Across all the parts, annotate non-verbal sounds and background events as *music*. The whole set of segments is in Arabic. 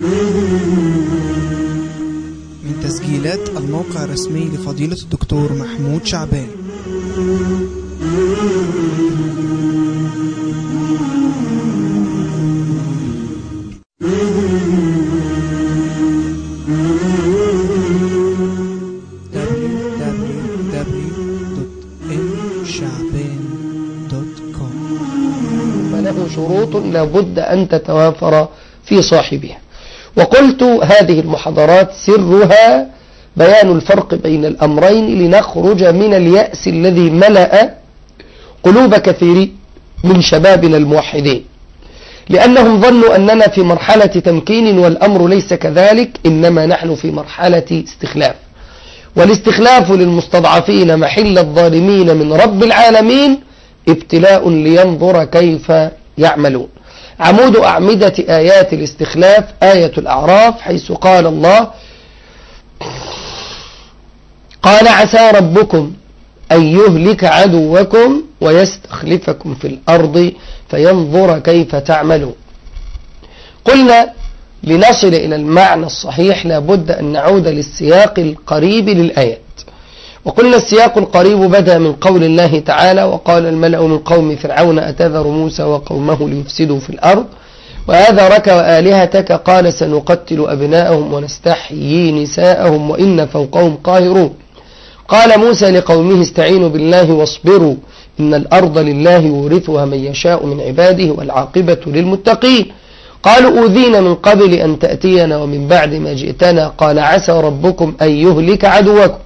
من تسجيلات الموقع الرسمي لفضيلة الدكتور محمود شعبان. فله شروط لابد أن تتوافر في صاحبها. وقلت هذه المحاضرات سرها بيان الفرق بين الأمرين لنخرج من اليأس الذي ملأ قلوب كثير من شبابنا الموحدين. لأنهم ظنوا أننا في مرحلة تمكين والأمر ليس كذلك إنما نحن في مرحلة استخلاف. والاستخلاف للمستضعفين محل الظالمين من رب العالمين ابتلاء لينظر كيف يعملون. عمود أعمدة آيات الاستخلاف آية الأعراف حيث قال الله قال عسى ربكم أن يهلك عدوكم ويستخلفكم في الأرض فينظر كيف تعملون. قلنا لنصل إلى المعنى الصحيح لابد أن نعود للسياق القريب للآيات وقلنا السياق القريب بدأ من قول الله تعالى وقال الملأ من قوم فرعون أتذر موسى وقومه ليفسدوا في الأرض وهذا رك وآلهتك قال سنقتل أبناءهم ونستحيي نساءهم وإن فوقهم قاهرون قال موسى لقومه استعينوا بالله واصبروا إن الأرض لله يورثها من يشاء من عباده والعاقبة للمتقين قالوا أوذينا من قبل أن تأتينا ومن بعد ما جئتنا قال عسى ربكم أن يهلك عدوكم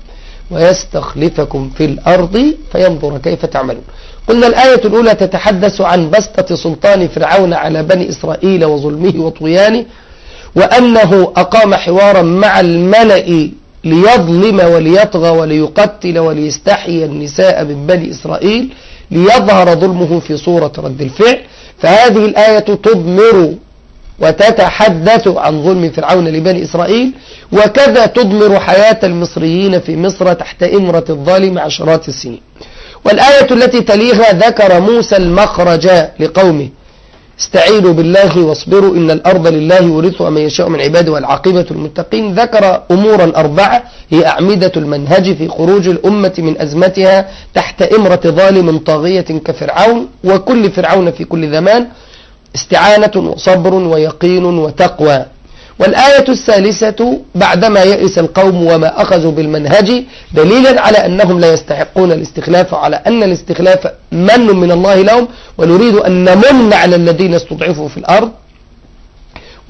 ويستخلفكم في الأرض فينظر كيف تعملون. قلنا الآية الأولى تتحدث عن بسطة سلطان فرعون على بني إسرائيل وظلمه وطغيانه وأنه أقام حوارا مع الملأ ليظلم وليطغى وليقتل وليستحيي النساء من بني إسرائيل ليظهر ظلمه في صورة رد الفعل. فهذه الآية تضمر وتتحدث عن ظلم فرعون لبني إسرائيل وكذا تضمر حياة المصريين في مصر تحت إمرة الظالم عشرات السنين. والآية التي تليها ذكر موسى المخرج لقومه استعينوا بالله واصبروا إن الأرض لله يورثها من يشاء من عباده والعاقبة المتقين ذكر أمورا أربعة هي أعمدة المنهج في خروج الأمة من أزمتها تحت إمرة ظالم طاغية كفرعون وكل فرعون في كل زمان. استعانة وصبر ويقين وتقوى. والآية الثالثة بعدما يئس القوم وما أخذوا بالمنهج دليلا على أنهم لا يستحقون الاستخلاف وعلى أن الاستخلاف من من الله لهم ونريد أن نمن على الذين استضعفوا في الأرض.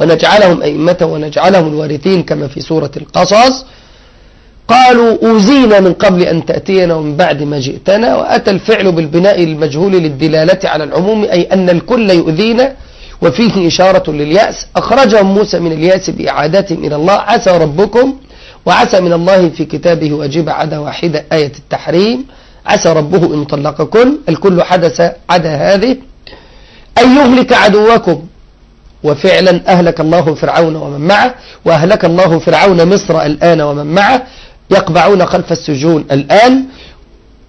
ونجعلهم أئمة ونجعلهم الوارثين كما في سورة القصص قالوا أوزينا من قبل أن تأتينا ومن بعد ما جئتنا وأتى الفعل بالبناء المجهول للدلالة على العموم أي أن الكل يؤذينا وفيه إشارة لليأس. أخرجهم موسى من اليأس بإعادتهم إلى الله عسى ربكم وعسى من الله في كتابه وأجيب عدا واحدة آية التحريم. عسى ربه إن طلقكن. الكل حدث عدا هذه. أن يهلك عدوكم. وفعلا أهلك الله فرعون ومن معه وأهلك الله فرعون مصر الآن ومن معه. يقبعون خلف السجون الآن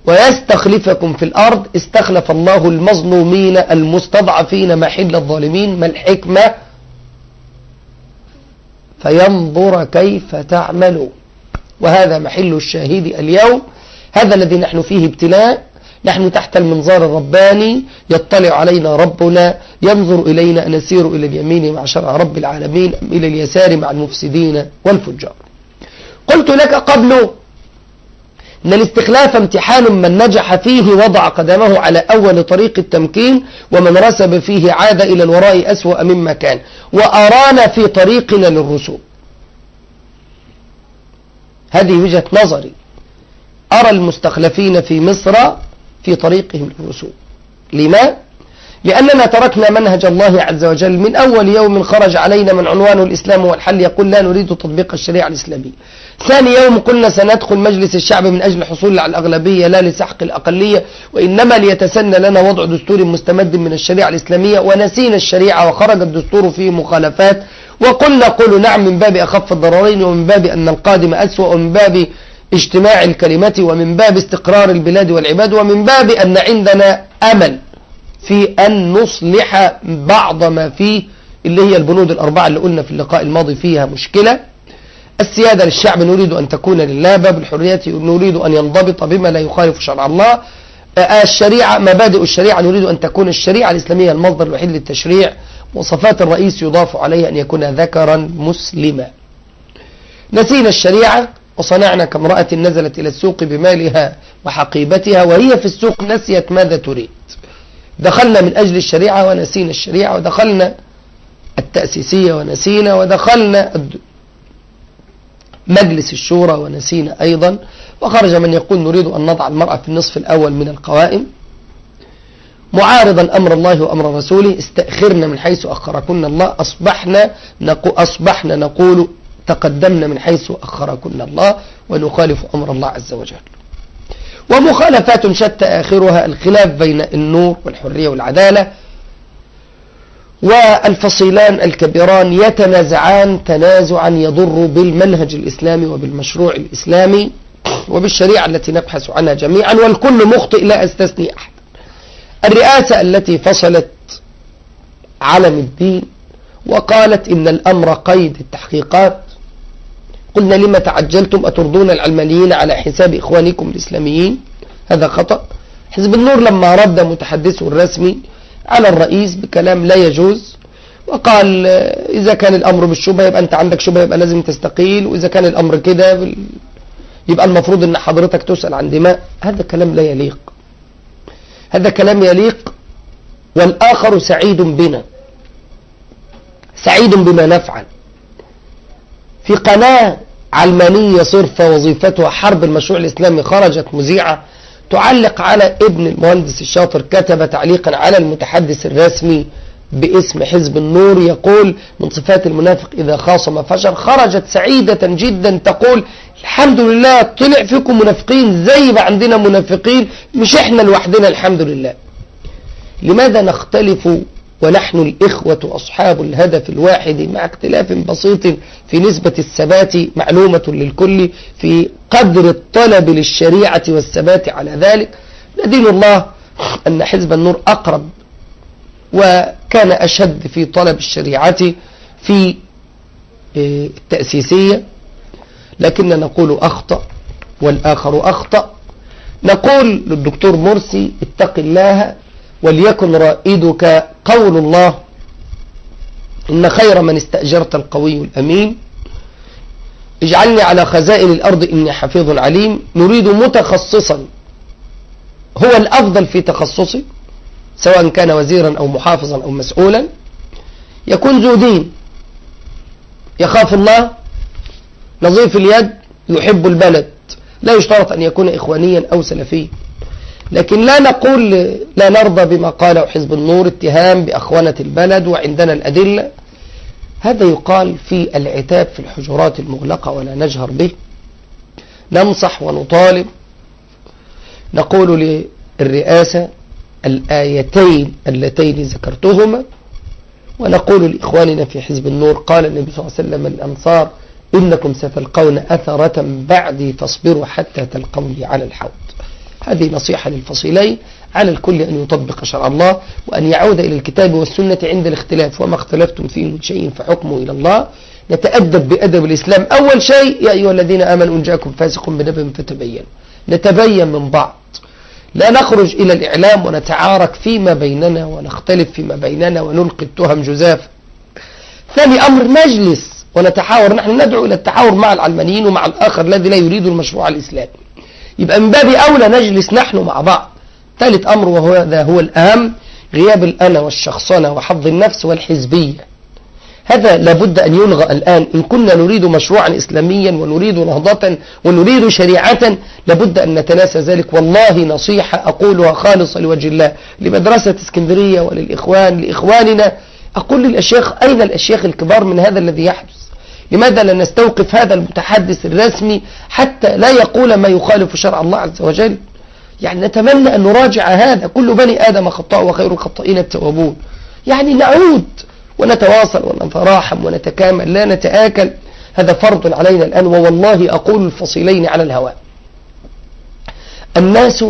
ويستخلفكم في الأرض. استخلف الله المظلومين المستضعفين محل الظالمين. ما الحكمة؟ فينظر كيف تعملون. وهذا محل الشاهد اليوم. هذا الذي نحن فيه ابتلاء. نحن تحت المنظار الرباني. يطلع علينا ربنا. ينظر إلينا. نسير إلى اليمين مع شرع رب العالمين. أم إلى اليسار مع المفسدين والفجار. قلت لك قبل أن الاستخلاف امتحان من نجح فيه وضع قدمه على أول طريق التمكين ومن رسب فيه عاد إلى الوراء أسوأ مما كان وأرانا في طريقنا للرسوب. هذه وجهة نظري. أرى المستخلفين في مصر في طريقهم للرسوب. لما؟ لأننا تركنا منهج الله عز وجل. من أول يوم خرج علينا من عنوانه الإسلام والحل يقول لا نريد تطبيق الشريعة الإسلامية. ثاني يوم قلنا سندخل مجلس الشعب من أجل الحصول على الأغلبية لا لسحق الأقلية وإنما ليتسنى لنا وضع دستور مستمد من الشريعة الإسلامية. ونسينا الشريعة وخرج الدستور فيه مخالفات. وقلنا قولوا نعم من باب أخف الضررين ومن باب أن القادم أسوأ ومن باب اجتماع الكلمة ومن باب استقرار البلاد والعباد ومن باب أن عندنا أمل. في أن نصلح بعض ما فيه اللي هي البنود الأربعة اللي قلنا في اللقاء الماضي فيها مشكلة. السيادة للشعب نريد أن تكون لله باب الحرية نريد أن ينضبط بما لا يخالف شرع الله. الشريعة مبادئ الشريعة نريد أن تكون الشريعة الإسلامية المصدر الوحيد للتشريع. وصفات الرئيس يضاف عليه أن يكون ذكرا مسلما. نسينا الشريعة وصنعنا كامرأة نزلت إلى السوق بمالها وحقيبتها وهي في السوق نسيت ماذا تريد. دخلنا من أجل الشريعة ونسينا الشريعة ودخلنا التأسيسية ونسينا ودخلنا مجلس الشورى ونسينا أيضا. وخرج من يقول نريد أن نضع المرأة في النصف الأول من القوائم. معارضا أمر الله وأمر رسوله استأخرنا من حيث أخركن الله أصبحنا نقول, أصبحنا نقول تقدمنا من حيث أخركن الله ونخالف أمر الله عز وجل. ومخالفات شتى آخرها الخلاف بين النور والحرية والعدالة والفصيلان الكبيران يتنازعان تنازعا يضر بالمنهج الإسلامي وبالمشروع الإسلامي وبالشريعة التي نبحث عنها جميعا والكل مخطئ لا أستثني أحد. الرئاسة التي فصلت علم الدين وقالت إن الأمر قيد التحقيقات قلنا لما تعجلتم أترضون العلمانيين على حساب إخوانكم الإسلاميين؟ هذا خطأ. حزب النور لما رد متحدثه الرسمي على الرئيس بكلام لا يجوز وقال إذا كان الأمر بالشبهة يبقى أنت عندك شبهة يبقى لازم تستقيل وإذا كان الأمر كده يبقى المفروض أن حضرتك تسأل عن دماء. هذا كلام لا يليق. هذا كلام يليق. والآخر سعيد بنا. سعيد بما نفعل. في قناة علمانية صرفة وظيفتها حرب المشروع الإسلامي خرجت مذيعة تعلق على ابن المهندس الشاطر كتب تعليقا على المتحدث الرسمي باسم حزب النور يقول من صفات المنافق إذا خاصم فشر خرجت سعيدة جدا تقول الحمد لله طلع فيكم منافقين زي ما عندنا منافقين مش إحنا لوحدنا الحمد لله. لماذا نختلف ونحن الإخوة أصحاب الهدف الواحد مع اختلاف بسيط في نسبة الثبات معلومة للكل في قدر الطلب للشريعة والثبات على ذلك. ندين الله أن حزب النور أقرب وكان أشد في طلب الشريعة في التأسيسية. لكن نقول أخطأ والآخر أخطأ. نقول للدكتور مرسي اتق الله وليكن رائدك قول الله إن خير من استأجرت القوي الأمين. اجعلني على خزائن الأرض إني حفيظ عليم. نريد متخصصا. هو الأفضل في تخصصه سواء كان وزيرا أو محافظا أو مسؤولا. يكون ذو دين. يخاف الله. نظيف اليد. يحب البلد. لا يشترط أن يكون إخوانيا أو سلفيا. لكن لا نقول لا نرضى بما قاله حزب النور اتهام بأخونة البلد وعندنا الأدلة. هذا يقال في العتاب في الحجرات المغلقة ولا نجهر به. ننصح ونطالب. نقول للرئاسة الآيتين اللتين ذكرتهما. ونقول لإخواننا في حزب النور قال النبي صلى الله عليه وسلم الأنصار إنكم ستلقون أثرة بعدي فاصبروا حتى تلقوني على الحوض. هذه نصيحة للفصيلين. على الكل أن يطبق شرع الله وأن يعود إلى الكتاب والسنة عند الاختلاف. وما اختلفتم فيه من شيء فحكمه إلى الله. نتأدب بأدب الإسلام. أول شيء يا أيها الذين آمنوا إن جاءكم فاسق بنبأ فتبين. نتبين من بعض. لا نخرج إلى الإعلام ونتعارك فيما بيننا ونختلف فيما بيننا ونلقي التهم جزافا ثاني أمر نجلس ونتحاور. نحن ندعو إلى التحاور مع العلمانيين ومع الآخر الذي لا يريد المشروع الإسلامي. يبقى من باب أولى نجلس نحن مع بعض. ثالث أمر وهو ذا هو الأهم غياب الأنا والشخصنة وحظ النفس والحزبية. هذا لابد أن يلغى الآن. إن كنا نريد مشروعا إسلاميا ونريد نهضة ونريد شريعة لابد أن نتناسى ذلك. والله نصيحة أقولها خالصة لوجه الله لمدرسة اسكندرية وللإخوان لإخواننا. أقول للأشياخ أين الأشياخ الكبار من هذا الذي يحدث؟ لماذا لا نستوقف هذا المتحدث الرسمي حتى لا يقول ما يخالف شرع الله عز وجل؟ يعني نتمنى أن نراجع هذا. كل بني آدم خطاء وخير الخطائين التوابون. يعني نعود ونتواصل ونتراحم ونتكامل لا نتآكل. هذا فرض علينا الآن ووالله أقول الفصيلين على الهواء. الناس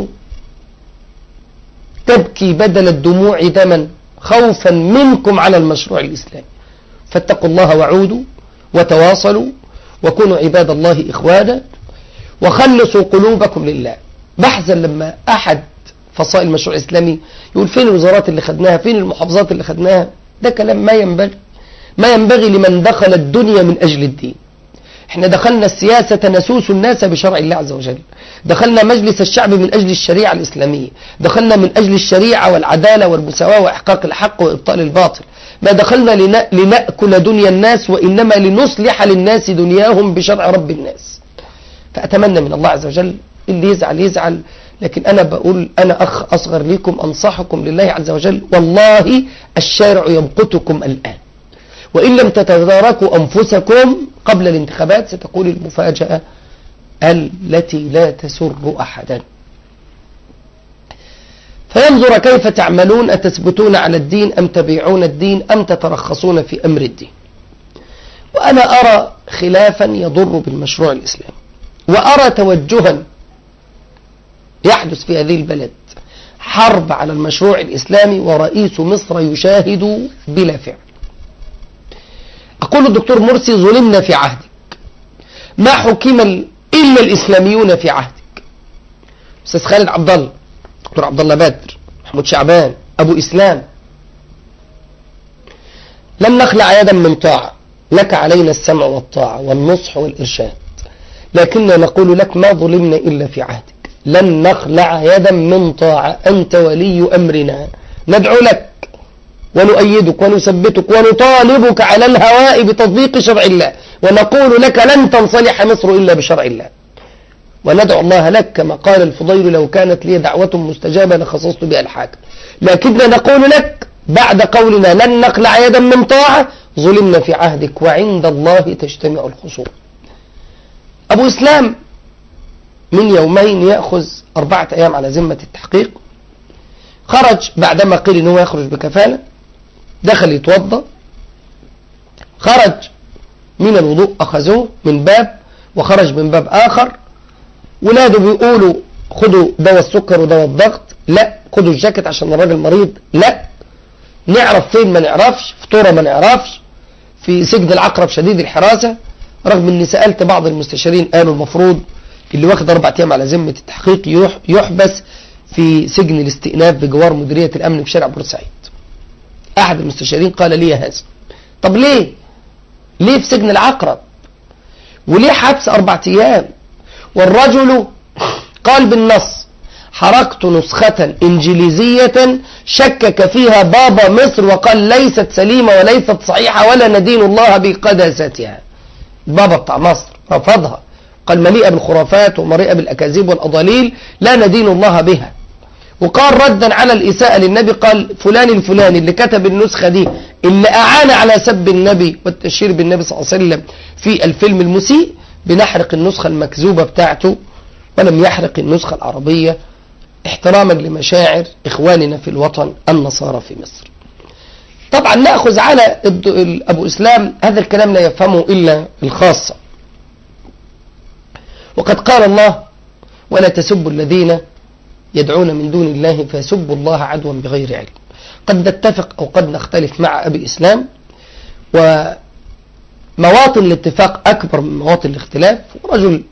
تبكي بدل الدموع دما خوفا منكم على المشروع الإسلامي. فاتقوا الله وعودوا. وتواصلوا وكونوا عباد الله إخوانا وخلصوا قلوبكم لله. بحثا لما أحد فصائل المشروع الإسلامي يقول فين الوزارات اللي خدناها؟ فين المحافظات اللي خدناها؟ ده كلام ما ينبغي ما ينبغي لمن دخل الدنيا من أجل الدين. إحنا دخلنا السياسة نسوس الناس بشرع الله عز وجل. دخلنا مجلس الشعب من أجل الشريعة الإسلامية. دخلنا من أجل الشريعة والعدالة والمساواة وإحقاق الحق وإبطال الباطل. ما دخلنا لنأكل دنيا الناس وإنما لنصلح للناس دنياهم بشرع رب الناس. فأتمنى من الله عز وجل اللي يزعل يزعل. لكن أنا بقول أنا أخ أصغر لكم أنصحكم لله عز وجل. والله الشارع يمقتكم الآن. وإن لم تتداركوا أنفسكم قبل الانتخابات ستكون المفاجأة التي لا تسر أحدا. فينظر كيف تعملون أتثبتون على الدين أم تبيعون الدين أم تترخصون في أمر الدين. وأنا أرى خلافا يضر بالمشروع الإسلامي. وأرى توجها يحدث في هذه البلد حرب على المشروع الإسلامي ورئيس مصر يشاهد بلا فعل. أقول الدكتور مرسي ظلمنا في عهدك. ما حكم إلا الإسلاميون في عهدك. أستاذ خالد عبد الله دكتور عبد الله بدر محمود شعبان أبو إسلام. لن نخلع يدا من طاعة. لك علينا السمع والطاعة والنصح والإرشاد. لكننا نقول لك ما ظلمنا إلا في عهدك. لن نخلع يدا من طاعة. أنت ولي أمرنا. ندعو لك. ونؤيدك ونثبتك ونطالبك على الهواء بتطبيق شرع الله. ونقول لك لن تنصلح مصر إلا بشرع الله. وندعو الله لك كما قال الفضيل لو كانت لي دعوة مستجابة لخصصت بها الحاكم. لكننا نقول لك بعد قولنا لن نقلع يدا من طاعة ظلمنا في عهدك وعند الله تجتمع الخصوم. أبو إسلام من يومين يأخذ أربعة أيام على ذمة التحقيق. خرج بعدما قيل أنه يخرج بكفالة. دخل يتوضأ خرج من الوضوء أخذوه من باب وخرج من باب آخر. ولاده بيقولوا خدوا دواء السكر ودواء الضغط لا خدوا الجاكيت عشان الراجل مريض لا. نعرف فين ما نعرفش فطوره ما نعرفش في سجن العقرب شديد الحراسة. رغم إني سألت بعض المستشارين قالوا المفروض اللي واخد أربع أيام على ذمة التحقيق يحبس في سجن الاستئناف بجوار مديرية الأمن في شارع بورسعيد. أحد المستشارين قال لي هذا. طب ليه؟ ليه في سجن العقرب؟ وليه حبس أربع أيام؟ والرجل قال بالنص حركت نسخة إنجليزية شكك فيها بابا مصر وقال ليست سليمة وليست صحيحة ولا ندين الله بقداستها. بابا بتاع مصر رفضها. قال مليئة بالخرافات ومليئة بالأكاذيب والأضاليل لا ندين الله بها. وقال ردا على الإساءة للنبي قال فلان الفلاني اللي كتب النسخة دي اللي أعان على سب النبي والتشهير بالنبي صلى الله عليه وسلم في الفيلم المسيء بنحرق النسخة المكذوبة بتاعته ولم يحرق النسخة العربية احتراما لمشاعر إخواننا في الوطن النصارى في مصر. طبعا نأخذ على أبو إسلام هذا الكلام لا يفهمه إلا الخاصة. وقد قال الله ولا تسبوا الذين يدعون من دون الله فيسبوا الله عدوا بغير علم. قد نتفق أو قد نختلف مع أبي إسلام ومواطن الاتفاق أكبر من مواطن الاختلاف. ورجل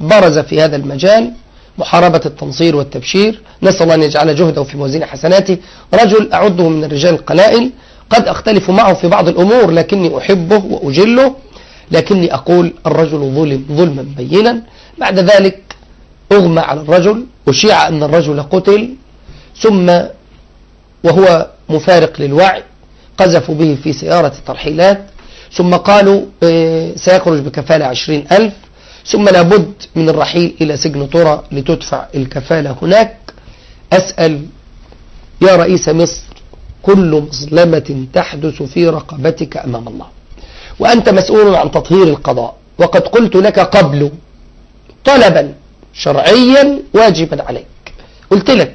برز في هذا المجال محاربة التنصير والتبشير نسأل الله أن يجعل جهده في موازين حسناته. رجل أعده من الرجال القلائل قد أختلف معه في بعض الأمور لكني أحبه وأجله لكني أقول الرجل ظلم ظلما بينا. بعد ذلك أغمى على الرجل وشيع أن الرجل قتل ثم وهو مفارق للوعي قذفوا به في سيارة ترحيلات ثم قالوا آه، سيخرج بكفالة عشرين ألف ثم لابد من الرحيل إلى سجن طرى لتدفع الكفالة هناك. أسأل يا رئيس مصر كل مظلمة تحدث في رقبتك أمام الله وأنت مسؤول عن تطهير القضاء وقد قلت لك قبل طلبا شرعيا واجبا عليك. قلت لك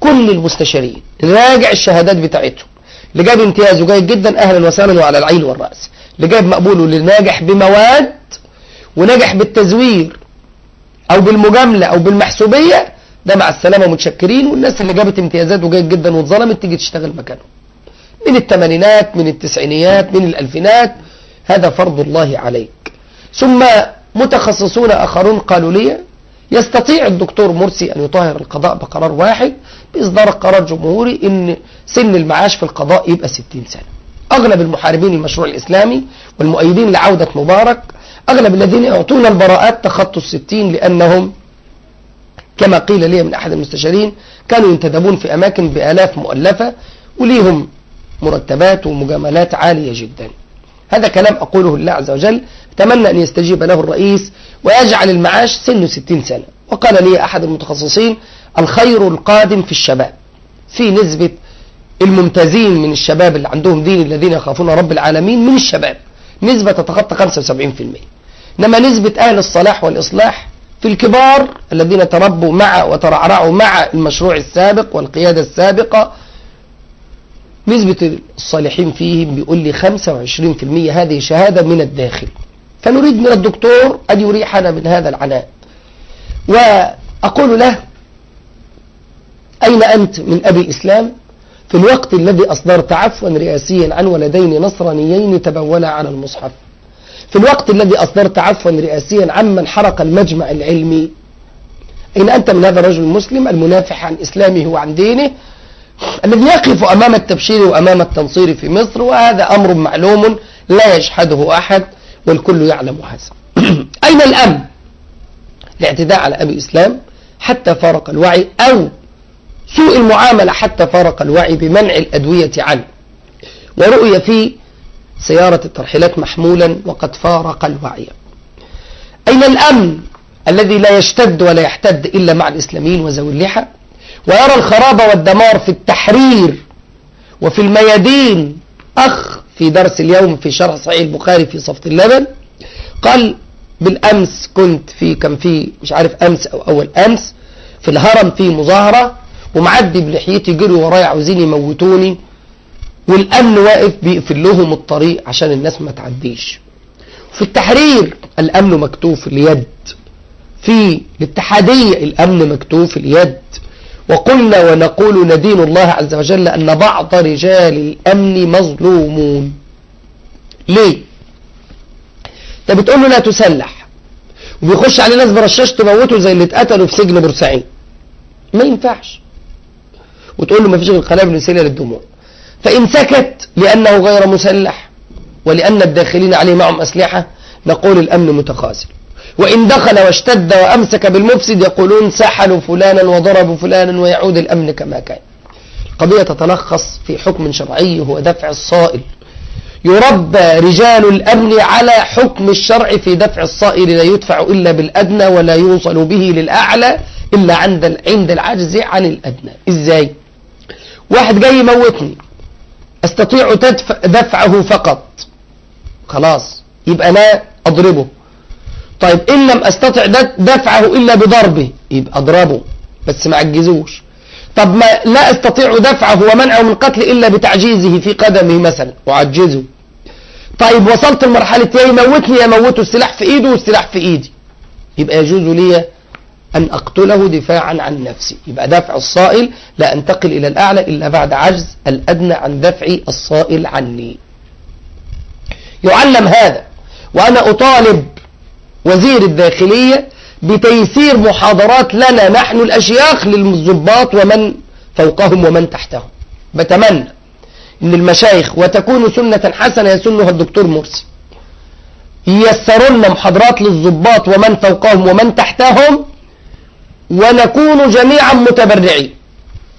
كل المستشارين راجع الشهادات بتاعتهم. اللي جاب امتيازه جيد جدا أهلا وسهلا وعلى العين والرأس. اللي جايب مقبول واللي ناجح بمواد ونجح بالتزوير أو بالمجاملة أو بالمحسوبية ده مع السلامة متشكرين. والناس اللي جابت امتيازات وجيد جدا واتظلمت تيجي تشتغل مكانهم. من الثمانينات من التسعينيات من الألفينات هذا فرض الله عليك. ثم متخصصون آخرون قالوا لي يستطيع الدكتور مرسي أن يطهر القضاء بقرار واحد بإصدار قرار جمهوري إن سن المعاش في القضاء يبقى 60 سنة. أغلب المحاربين المشروع الإسلامي والمؤيدين لعودة مبارك أغلب الذين يعطون البراءات تخطوا الستين لأنهم كما قيل لي من أحد المستشارين كانوا ينتدبون في أماكن بآلاف مؤلفة وليهم مرتبات ومجاملات عالية جدا. هذا كلام أقوله لله عز وجل. أتمنى أن يستجيب له الرئيس ويجعل المعاش سنه 60 سنة. وقال لي أحد المتخصصين الخير القادم في الشباب. في نسبة الممتازين من الشباب اللي عندهم دين الذين يخافون رب العالمين من الشباب. نسبة تتخطى 75% إنما نسبة أهل الصلاح والإصلاح في الكبار الذين تربوا مع وترعرعوا مع المشروع السابق والقيادة السابقة نسبة الصالحين فيهم بيقول لي 25% هذه شهادة من الداخل. فنريد من الدكتور أن يريحنا من هذا العناء. وأقول له أين أنت من أبي الإسلام؟ في الوقت الذي أصدرت عفوا رئاسيا عن ولدين نصرانيين تبولا على المصحف. في الوقت الذي أصدرت عفوا رئاسيا عمن حرق المجمع العلمي. أين أنت من هذا الرجل المسلم المنافح عن إسلامه وعن دينه الذي يقف أمام التبشير وأمام التنصير في مصر وهذا أمر معلوم لا يجحده أحد والكل يعلم هذا. *clears throat* أين الأمن؟ الاعتداء على أبي إسلام حتى فارق الوعي أو سوء المعاملة حتى فارق الوعي بمنع الأدوية عنه. ورؤي في سيارة الترحيلات محمولا وقد فارق الوعي. أين الأمن الذي لا يشتد ولا يحتد إلا مع الإسلاميين وذوي اللحى؟ ويرى الخراب والدمار في التحرير وفي الميادين. أخ في درس اليوم في شرح صحيح البخاري في صفت اللبن قال بالأمس كنت في كان في مش عارف أمس أو أول أمس في الهرم في مظاهرة ومعدي بلحيتي جروا ورايا عاوزين يموتوني والأمن واقف بيقفل لهم الطريق عشان الناس ما تعديش. في التحرير الأمن مكتوف اليد في الاتحادية الأمن مكتوف اليد. وقلنا ونقول ندين الله عز وجل أن بعض رجال الأمن مظلومون. ليه؟ انت بتقول له لا تسلح. وبيخش عليه ناس برشاش تموته زي اللي اتقتلوا في سجن بورسعيد. ما ينفعش. وتقول له ما فيش غير قنابل للدموع. فإن سكت لأنه غير مسلح ولأن الداخلين عليه معهم أسلحة نقول الأمن متخاذل وإن دخل واشتد وأمسك بالمفسد يقولون سحلوا فلانا وضربوا فلانا ويعود الأمن كما كان. القضية تتلخص في حكم شرعي هو دفع الصائل. يربى رجال الأمن على حكم الشرع في دفع الصائل لا يدفع إلا بالأدنى ولا يوصل به للأعلى إلا عند عند العجز عن الأدنى. إزاي؟ واحد جاي يموتني. أستطيع تدفع دفعه فقط. خلاص. يبقى لا أضربه. طيب إن لم أستطع دفعه إلا بضربه. يبقى أضربه بس ما عجزوش طب ما لا أستطيع دفعه ومنعه من قتل إلا بتعجيزه في قدمه مثلا. وعجزه طيب وصلت لمرحلة يا يموتني يموته السلاح في إيده والسلاح في إيدي. يبقى يجوز لي أن أقتله دفاعا عن نفسي. يبقى دفع الصائل لا أنتقل إلى الأعلى إلا بعد عجز الأدنى عن دفع الصائل عني. يعلم هذا وأنا أطالب وزير الداخلية بتيسير محاضرات لنا نحن الأشياخ للضباط ومن فوقهم ومن تحتهم. بتمنى إن المشايخ وتكون سنة حسنة يسنها الدكتور مرسي. ييسرون محاضرات للضباط ومن فوقهم ومن تحتهم ونكون جميعا متبرعين.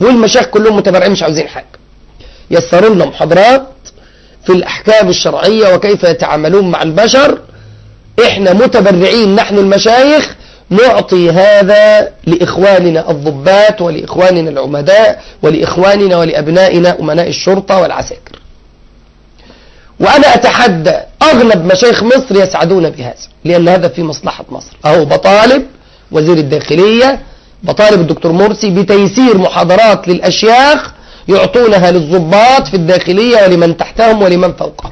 والمشايخ كلهم متبرعين مش عاوزين حاجة. يسرون محاضرات في الأحكام الشرعية وكيف يتعاملون مع البشر إحنا متبرعين نحن المشايخ نعطي هذا لإخواننا الضبات ولإخواننا العمداء ولإخواننا ولأبنائنا أمناء الشرطة والعساكر. وأنا أتحدى أغلب مشايخ مصر يسعدون بهذا لأن هذا في مصلحة مصر. أهو بطالب وزير الداخلية بطالب الدكتور مرسي بتيسير محاضرات للأشياخ يعطونها للضباط في الداخلية ولمن تحتهم ولمن فوقهم.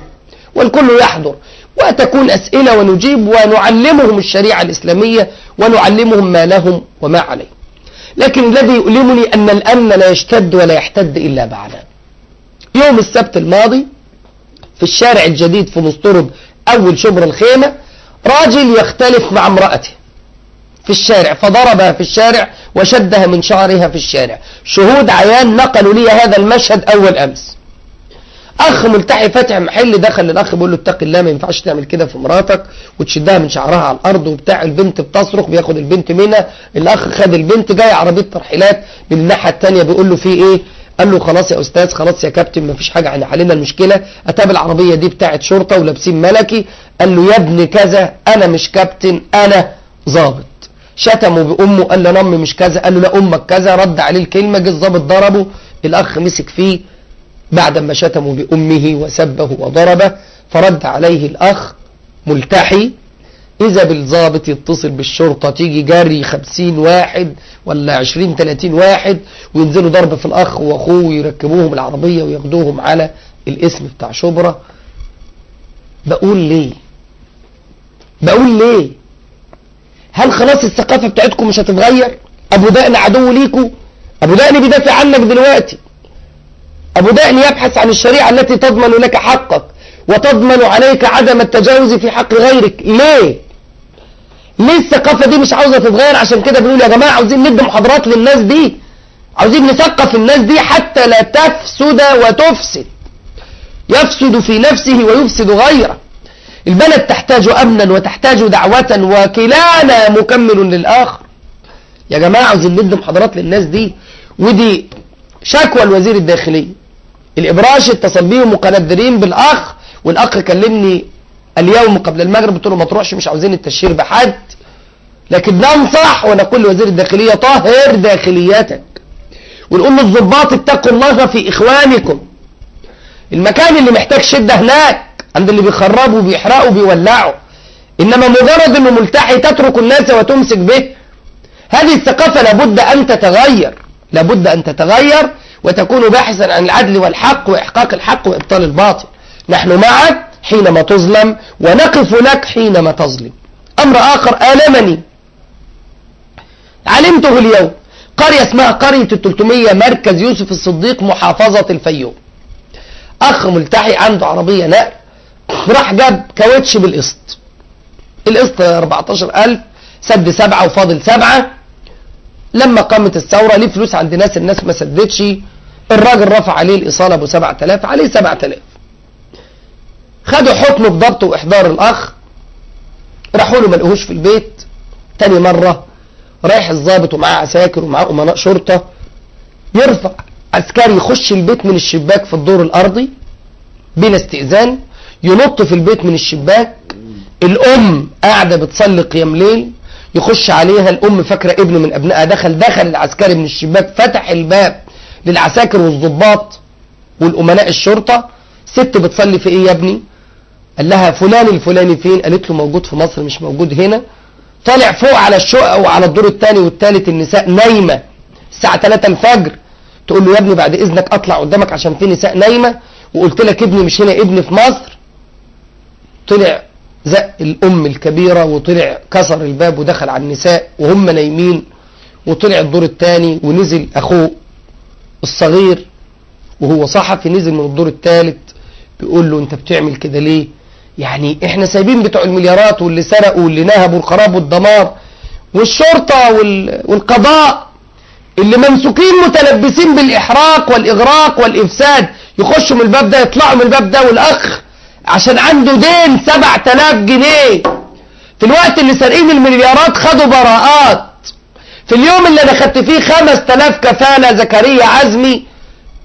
والكل يحضر. وتكون أسئلة ونجيب ونعلمهم الشريعة الإسلامية ونعلمهم ما لهم وما عليه لكن الذي يؤلمني أن الأمن لا يشتد ولا يحتد إلا بعد. يوم السبت الماضي في الشارع الجديد في مسترد أول شبر الخيمة راجل يختلف مع امرأته في الشارع فضربها في الشارع وشدها من شعرها في الشارع. شهود عيان نقلوا لي هذا المشهد أول أمس. أخ ملتحي فاتح محل دخل للأخ بيقول له اتق الله ما ينفعش تعمل كده في مراتك وتشدها من شعرها على الأرض وبتاع البنت بتصرخ بياخد البنت منها الأخ خد البنت جاي عربية ترحيلات من الناحية التانية بيقول له في إيه؟ قال له خلاص يا أستاذ خلاص يا كابتن مفيش حاجة عن علينا المشكلة أتاب العربية دي بتاعت شرطة ولابسين ملكي قال له يا ابن كذا أنا مش كابتن أنا ظابط شتمه بأمه قال له أنا أمي مش كذا قال له لا أمك كذا رد عليه الكلمة جه الظابط ضربه الأخ مسك فيه بعد ما شتموا بأمه وسبه وضربه فرد عليه الأخ ملتحي إذا بالظابط يتصل بالشرطة تيجي جري خمسين واحد ولا عشرين تلاتين واحد وينزلوا ضرب في الأخ وأخوه ويركبوهم العربية وياخدوهم على الاسم بتاع شبرا. بقول ليه؟ بقول ليه؟ هل خلاص الثقافة بتاعتكم مش هتتغير؟ أبو دقن عدو ليكوا أبو دقن بيدافع عنك دلوقتي. أبو دقن يبحث عن الشريعة التي تضمن لك حقك وتضمن عليك عدم التجاوز في حق غيرك. ليه؟ ليه الثقافة دي مش عاوزة تتغير؟ عشان كده بنقول يا جماعة عاوزين ندي محاضرات للناس دي. عاوزين نثقف الناس دي حتى لا تفسد وتفسد. يفسد في نفسه ويفسد غيره. البلد تحتاج أمنا وتحتاج دعوة وكلانا مكمل للآخر. يا جماعة عاوزين ندي محاضرات للناس دي؟ ودي شكوى الوزير الداخلية. الإبراش اتصل بيهم مقدرين بالأخ والأخ كلمني اليوم قبل المغرب قلت له ما تروحش مش عاوزين التشهير بحد. لكن ننصح ونقول لوزير الداخلية طهر داخلياتك. ونقول للضباط اتقوا الله في إخوانكم. المكان اللي محتاج شدة هناك عند اللي بيخربوا بيحرقوا بيولعوا. إنما مجرد أنه ملتحي تترك الناس وتمسك به هذه الثقافة لابد أن تتغير. لابد أن تتغير وتكون باحثا عن العدل والحق وإحقاق الحق وإبطال الباطل. نحن معك حينما تظلم ونقف لك حينما تظلم. أمر آخر آلمني. علمته اليوم. قرية اسمها قرية التلتمية مركز يوسف الصديق محافظة الفيوم. أخ ملتحي عنده عربية نقل. راح جاب كاوتش بالقسط. القسط 14000 سد سبعة وفاضل سبعة. لما قامت الثورة ليه فلوس عند ناس الناس ما سدتش. الراجل رفع عليه الإصالة ابو 7000 عليه 7000 خدوا حكم بضبط وإحضار الأخ راحوا له ما لقوهوش في البيت. تاني مرة رايح الضابط ومعاه عساكر ومعاه أمناء شرطة يرفع عسكري يخش البيت من الشباك في الدور الأرضي بلا استئذان ينط في البيت من الشباك. الأم قاعدة بتصلي قيام ليل يخش عليها الأم فاكرة ابن من أبنائها دخل دخل العسكري من الشباك فتح الباب. للعساكر والضباط والأمناء الشرطة. ست بتصلي في إيه يا ابني؟ قال لها فلان الفلاني فين؟ قالت له موجود في مصر مش موجود هنا. طالع فوق على الشقة وعلى الدور الثاني والثالث النساء نايمة. الساعة 3 الفجر. تقول له يا ابني بعد إذنك أطلع قدامك عشان في نساء نايمة. وقلت لك ابني مش هنا ابني في مصر. طلع زق الأم الكبيرة وطلع كسر الباب ودخل على النساء وهم نايمين. وطلع الدور الثاني ونزل أخوه. الصغير وهو صحفي نزل من الدور الثالث بيقول له انت بتعمل كده ليه؟ يعني إحنا سايبين بتوع المليارات واللي سرقوا واللي نهبوا الخراب والدمار والشرطة وال... والقضاء اللي ممسوكين متلبسين بالإحراق والإغراق والإفساد يخشوا من الباب ده يطلعوا من الباب ده والأخ عشان عنده دين 7000 جنيه. في الوقت اللي سارقين المليارات خدوا براءات. في اليوم اللي أنا خدت فيه 5000 كفالة زكريا عزمي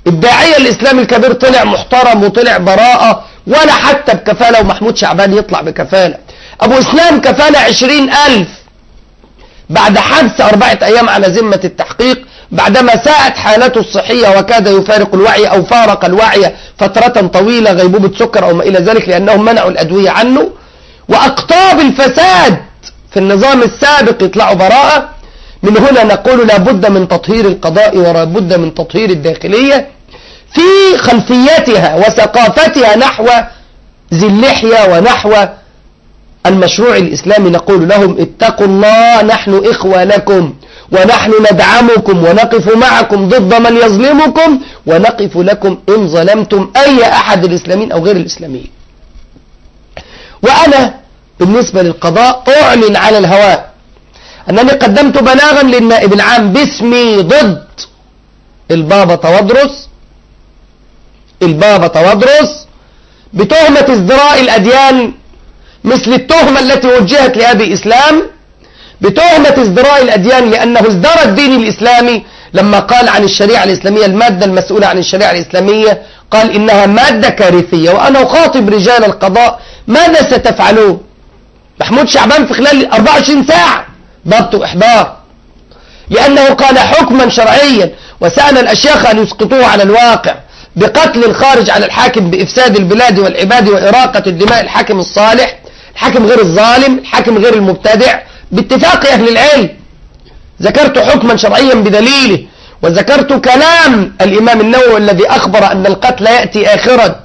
الداعية الإسلامي الكبير طلع محترم وطلع براءة ولا حتى بكفالة ومحمود شعبان يطلع بكفالة. أبو إسلام كفالة عشرين ألف. بعد حبس أربعة أيام على ذمة التحقيق بعدما ساءت حالته الصحية وكاد يفارق الوعي أو فارق الوعي فترة طويلة غيبوبة سكر أو ما إلى ذلك لأنهم منعوا الأدوية عنه وأقطاب الفساد في النظام السابق يطلعوا براءة. من هنا نقول لابد من تطهير القضاء ولابد من تطهير الداخلية في خلفيتها وثقافتها نحو ذي اللحية ونحو المشروع الإسلامي. نقول لهم اتقوا الله نحن إخوة لكم ونحن ندعمكم ونقف معكم ضد من يظلمكم ونقف لكم إن ظلمتم أي أحد الإسلاميين أو غير الإسلاميين. وأنا بالنسبة للقضاء أعلن على الهواء. أنني قدمت بلاغا للنائب العام باسمي ضد البابا توادرس البابا توادرس بتهمة ازدراء الأديان مثل التهمة التي وجهت لأبي إسلام بتهمة ازدراء الأديان لأنه ازدرى الدين الإسلامي لما قال عن الشريعة الإسلامية المادة المسؤولة عن الشريعة الإسلامية قال إنها مادة كارثية وأنا أخاطب رجال القضاء ماذا ستفعلون؟ محمود شعبان في خلال 24 ساعة ضبط وإحضار لأنه قال حكما شرعيا وسأل الأشياخ أن يسقطوه على الواقع بقتل الخارج على الحاكم بإفساد البلاد والعباد وإراقة الدماء الحاكم الصالح الحاكم غير الظالم الحاكم غير المبتدع. باتفاق أهل العلم. ذكرت حكما شرعيا بدليله. وذكرت كلام الإمام النووي الذي أخبر أن القتل يأتي آخرا.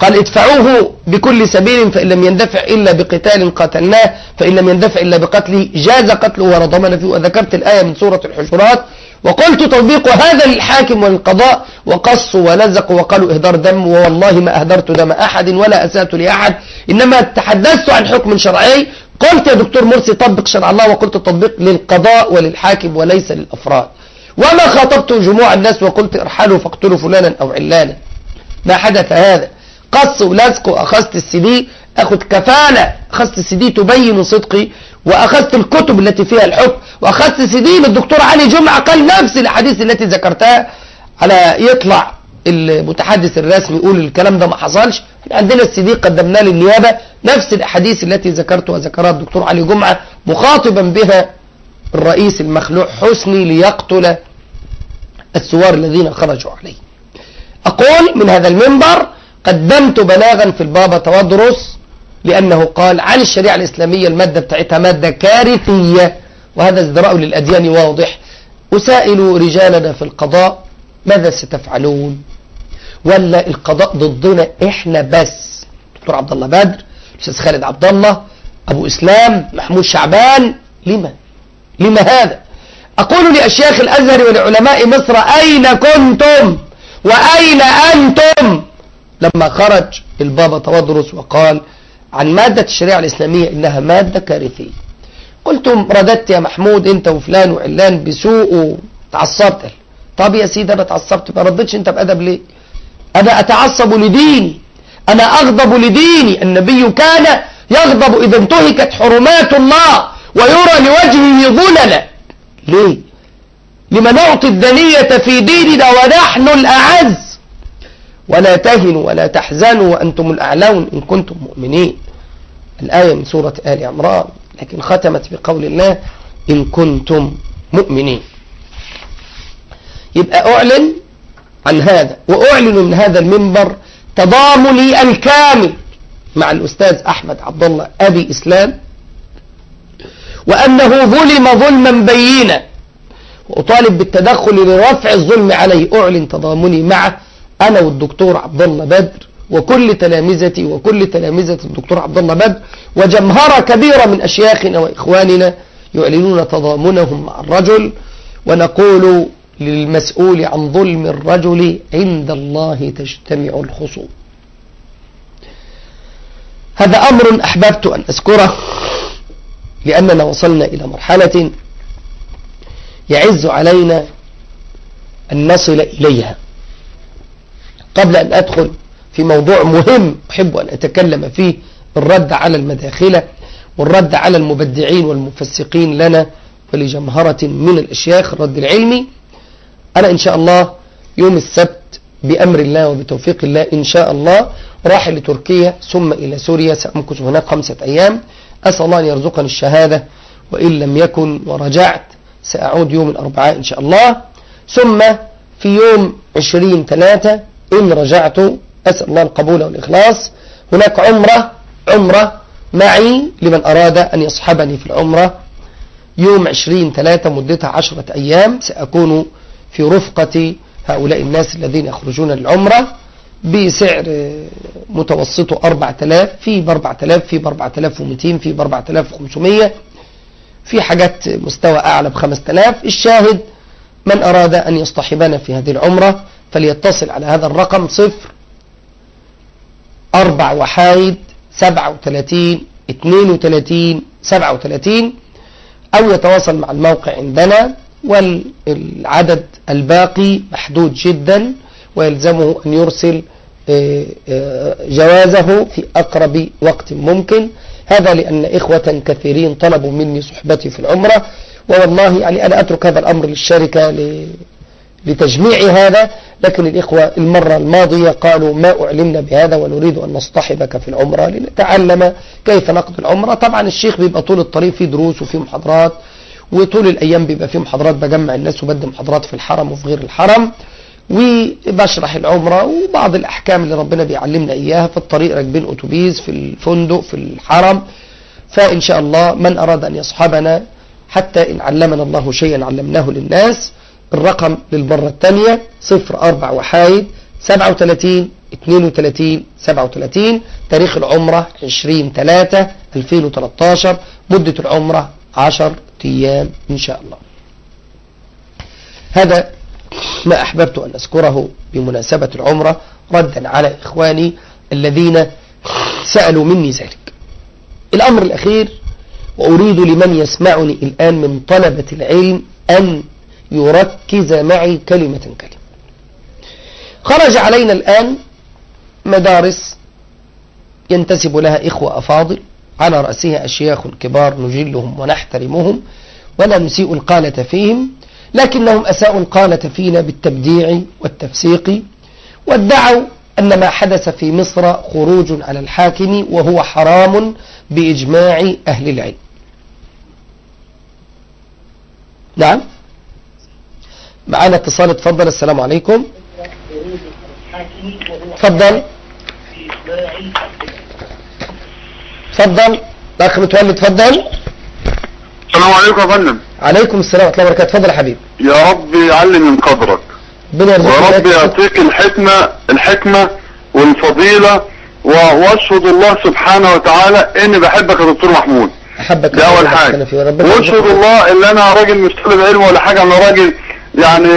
قال ادفعوه بكل سبيل فإن لم يندفع إلا بقتال قاتلناه فإن لم يندفع إلا بقتله جاز قتله ورضمن فيه وذكرت الآية من سورة الحجرات وقلت تطبيق هذا للحاكم والقضاء وقصوا ولزقوا وقالوا إهدار دم ووالله ما أهدرت دم أحد ولا أسأت لأحد. إنما تحدثت عن حكم شرعي قلت يا دكتور مرسي طبق شرع الله وقلت التطبيق للقضاء وللحاكم وليس للأفراد. وما خاطبت جموع الناس وقلت ارحلوا فاقتلوا فلانا أو علانا. ما حدث هذا؟ قص ولزق وأخذت السي دي أخذ كفالة أخذت السي دي تبين صدقي وأخذت الكتب التي فيها الحكم وأخذت السي دي للدكتور علي جمعة قال نفس الأحاديث التي ذكرتها. على يطلع المتحدث الرسمي يقول الكلام ده ما حصلش. عندنا السي دي قدمناه للنيابة نفس الأحاديث التي ذكرتها وذكرها الدكتور علي جمعة مخاطبا بها الرئيس المخلوع حسني ليقتل الثوار الذين خرجوا عليه. أقول من هذا المنبر قدمت بلاغا في البابا توادرس لأنه قال عن الشريعة الإسلامية المادة بتاعتها مادة كارثية وهذا ازدراء للأديان واضح. أسائل رجالنا في القضاء ماذا ستفعلون؟ ولا القضاء ضدنا إحنا بس. دكتور عبد الله بدر الأستاذ خالد عبد الله أبو إسلام محمود شعبان لما؟ لما هذا؟ أقول لاشياخ الأزهر ولعلماء مصر أين كنتم؟ وأين أنتم؟ لما خرج البابا توادرس وقال عن مادة الشريعة الإسلامية إنها مادة كارثية. قلتم رددت يا محمود أنت وفلان وعلان بسوء وتعصبت طب يا سيدي أنا تعصبت ما ردتش أنت بأدب ليه؟ أنا أتعصب لديني أنا أغضب لديني. النبي كان يغضب إذا انتهكت حرمات الله ويرى لوجهه ظللا. ليه؟ لما نعطي الدنية في ديننا ونحن الأعز. ولا تهنوا ولا تحزنوا وأنتم الأعلون إن كنتم مؤمنين. الآية من سورة آل عمران لكن ختمت بقول الله إن كنتم مؤمنين. يبقى أعلن عن هذا وأعلن من هذا المنبر تضامني الكامل مع الأستاذ أحمد عبد الله أبي إسلام وأنه ظلم ظلما بينا وأطالب بالتدخل لرفع الظلم عليه. أعلن تضامني معه أنا والدكتور عبد الله بدر وكل تلامذتي وكل تلامذة الدكتور عبد الله بدر وجمهرة كبيرة من أشياخنا وإخواننا يعلنون تضامنهم مع الرجل ونقول للمسؤول عن ظلم الرجل عند الله تجتمع الخصوم. هذا أمر أحببت أن أذكره لأننا وصلنا إلى مرحلة يعز علينا أن نصل إليها. قبل أن أدخل في موضوع مهم أحب أن أتكلم فيه الرد على المداخلة والرد على المبدعين والمفسقين لنا ولجمهرة من الأشياخ الرد العلمي أنا إن شاء الله يوم السبت بأمر الله وبتوفيق الله إن شاء الله راح لتركيا ثم إلى سوريا. سأمكث هناك خمسة أيام. أسأل الله أن يرزقني الشهادة. وإن لم يكن ورجعت سأعود يوم الأربعاء إن شاء الله. ثم في يوم عشرين ثلاثة إن رجعت أسأل الله القبول والإخلاص. هناك عمرة عمرة معي لمن أراد أن يصحبني في العمرة. يوم عشرين ثلاثة مدتها عشرة أيام سأكون في رفقة هؤلاء الناس الذين يخرجون للعمرة بسعر متوسطه 4000 في ب 4000 في ب 4200 في ب 4500 في حاجات مستوى أعلى ب 5000 الشاهد من أراد أن يصطحبنا في هذه العمرة فليتصل على هذا الرقم صفر أربع وحايد سبعة وثلاثين اثنين وثلاثين سبعة وثلاثين أو يتواصل مع الموقع عندنا والعدد الباقي محدود جدا ويلزمه أن يرسل آه، آه، جوازه في أقرب وقت ممكن. هذا لأن إخوة كثيرين طلبوا مني صحبتي في العمرة والله يعني أنا أترك هذا الأمر للشركة لتجميع هذا لكن الإخوة المرة الماضية قالوا ما أعلمنا بهذا ونريد أن نصطحبك في العمرة لنتعلم كيف نقضي العمرة. طبعا الشيخ بيبقى طول الطريق في دروس وفي محاضرات وطول الأيام بيبقى في محاضرات بجمع الناس وبدي محاضرات في الحرم وفي غير الحرم وبشرح العمرة وبعض الأحكام اللي ربنا بيعلمنا إياها في الطريق راكبين أتوبيس في الفندق في الحرم. فإن شاء الله من أراد أن يصحبنا حتى إن علمنا الله شيئا علمناه للناس الرقم للمرة الثانية صفر أربع وحايد سبعة وثلاثين اثنين وثلاثين سبعة وثلاثين تاريخ العمرة عشرين ثلاثة ألفين وثلاثة مدة العمرة عشر أيام إن شاء الله. هذا ما أحببت أن أذكره بمناسبة العمرة. ردا على إخواني الذين سألوا مني ذلك. الأمر الأخير وأريد لمن يسمعني الآن من طلبة العلم أن يركز معي كلمة كلمة. خرج علينا الآن مدارس ينتسب لها إخوة أفاضل. على رأسها أشياخ كبار نجلهم ونحترمهم ولا نسيء القالة فيهم لكنهم أساءوا القالة فينا بالتبديع والتفسيق وادعوا أن ما حدث في مصر خروج على الحاكم وهو حرام بإجماع أهل العلم. نعم. معانا اتصال اتفضل السلام عليكم. تفضل تفضل الأخ متولي تفضل السلام عليكم يا فندم. عليكم السلام ورحمة الله وبركاته. تفضل يا حبيبي يا رب يعلم من قدرك. ويا رب. يعطيك الحكمة الحكمة والفضيلة و- وأشهد الله سبحانه وتعالى إني بحبك يا دكتور محمود. أحبك ده أول. ربنا وأشهد. الله إن أنا راجل مش طالب علم ولا حاجة أنا راجل يعني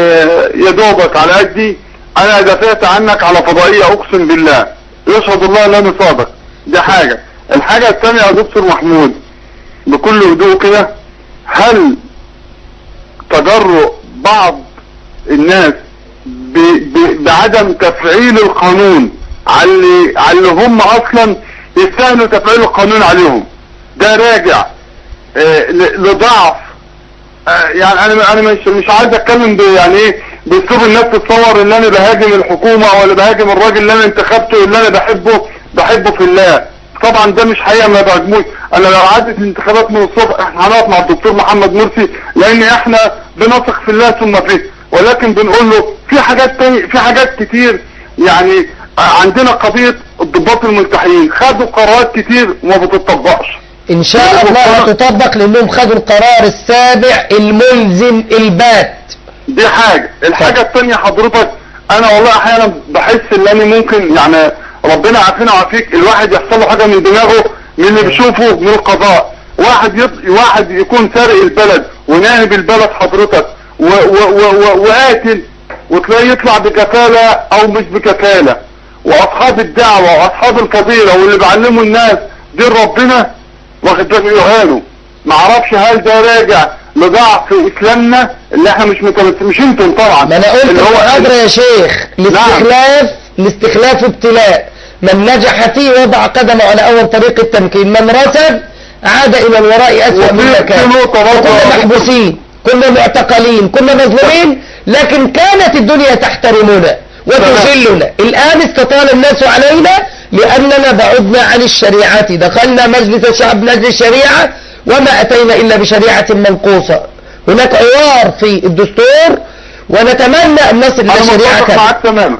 يا دوبك على قدي أنا دافعت عنك على فضائية أقسم بالله. يشهد الله أنا صادق دي حاجة. الحاجة الثانية يا دكتور محمود بكل هدوء كده هل تجرؤ بعض الناس ب... ب... بعدم تفعيل القانون على اللي, على اللي هم أصلا يستاهلوا تفعيل القانون عليهم؟ ده راجع ل... لضعف يعني أنا أنا مش مش عايز أتكلم. يعني إيه بأسلوب الناس تتصور إن أنا بهاجم الحكومة ولا بهاجم الراجل اللي أنا انتخبته اللي أنا بحبه بحبه في الله. طبعا ده مش حقيقة ما بهاجموش. أنا لو عدت الانتخابات من الصبح إحنا هنقف مع الدكتور محمد مرسي لأن إحنا بنثق في الله ثم فيه. ولكن بنقول له في حاجات تاني في حاجات كتير. يعني عندنا قضية الضباط الملتحيين. خدوا قرارات كتير وما بتطبقش. إن شاء الله هتطبق لانهم خدوا القرار السابع الملزم البات. دي حاجة. الحاجة التانية حضرتك أنا والله أحيانا بحس إن أنا ممكن يعني ربنا عافينا وعافيك الواحد يحصل له حاجة من دماغه من اللي بيشوفه من القضاء. واحد يط... واحد يكون سارق البلد وناهب البلد حضرتك و... و... و... و... وقاتل وتلاقيه يطلع بكفالة أو مش بكفالة. وأصحاب الدعوة وأصحاب الفضيلة واللي بيعلموا الناس دين ربنا واخد بالك يهانوا معرفش هل ده راجع لضعف إسلامنا اللي إحنا مش متمسك مش أنتم طبعا. ما أنا قلت اللي هو المحاضرة يا شيخ الاستخلاف الاستخلاف ابتلاء. من نجح فيه وضع قدمه على أول طريق التمكين. من رسب عاد إلى الوراء أسوأ من برضه كنا. محبوسين كنا معتقلين كنا مظلومين لكن كانت الدنيا تحترمنا وتذلنا. الآن استطال الناس علينا لأننا بعدنا عن الشريعة. دخلنا مجلس الشعب مجلس الشريعة وما أتينا إلا بشريعة منقوصة. هناك عوار في الدستور ونتمنى أن نصل إلى شريعة. معاك تماما.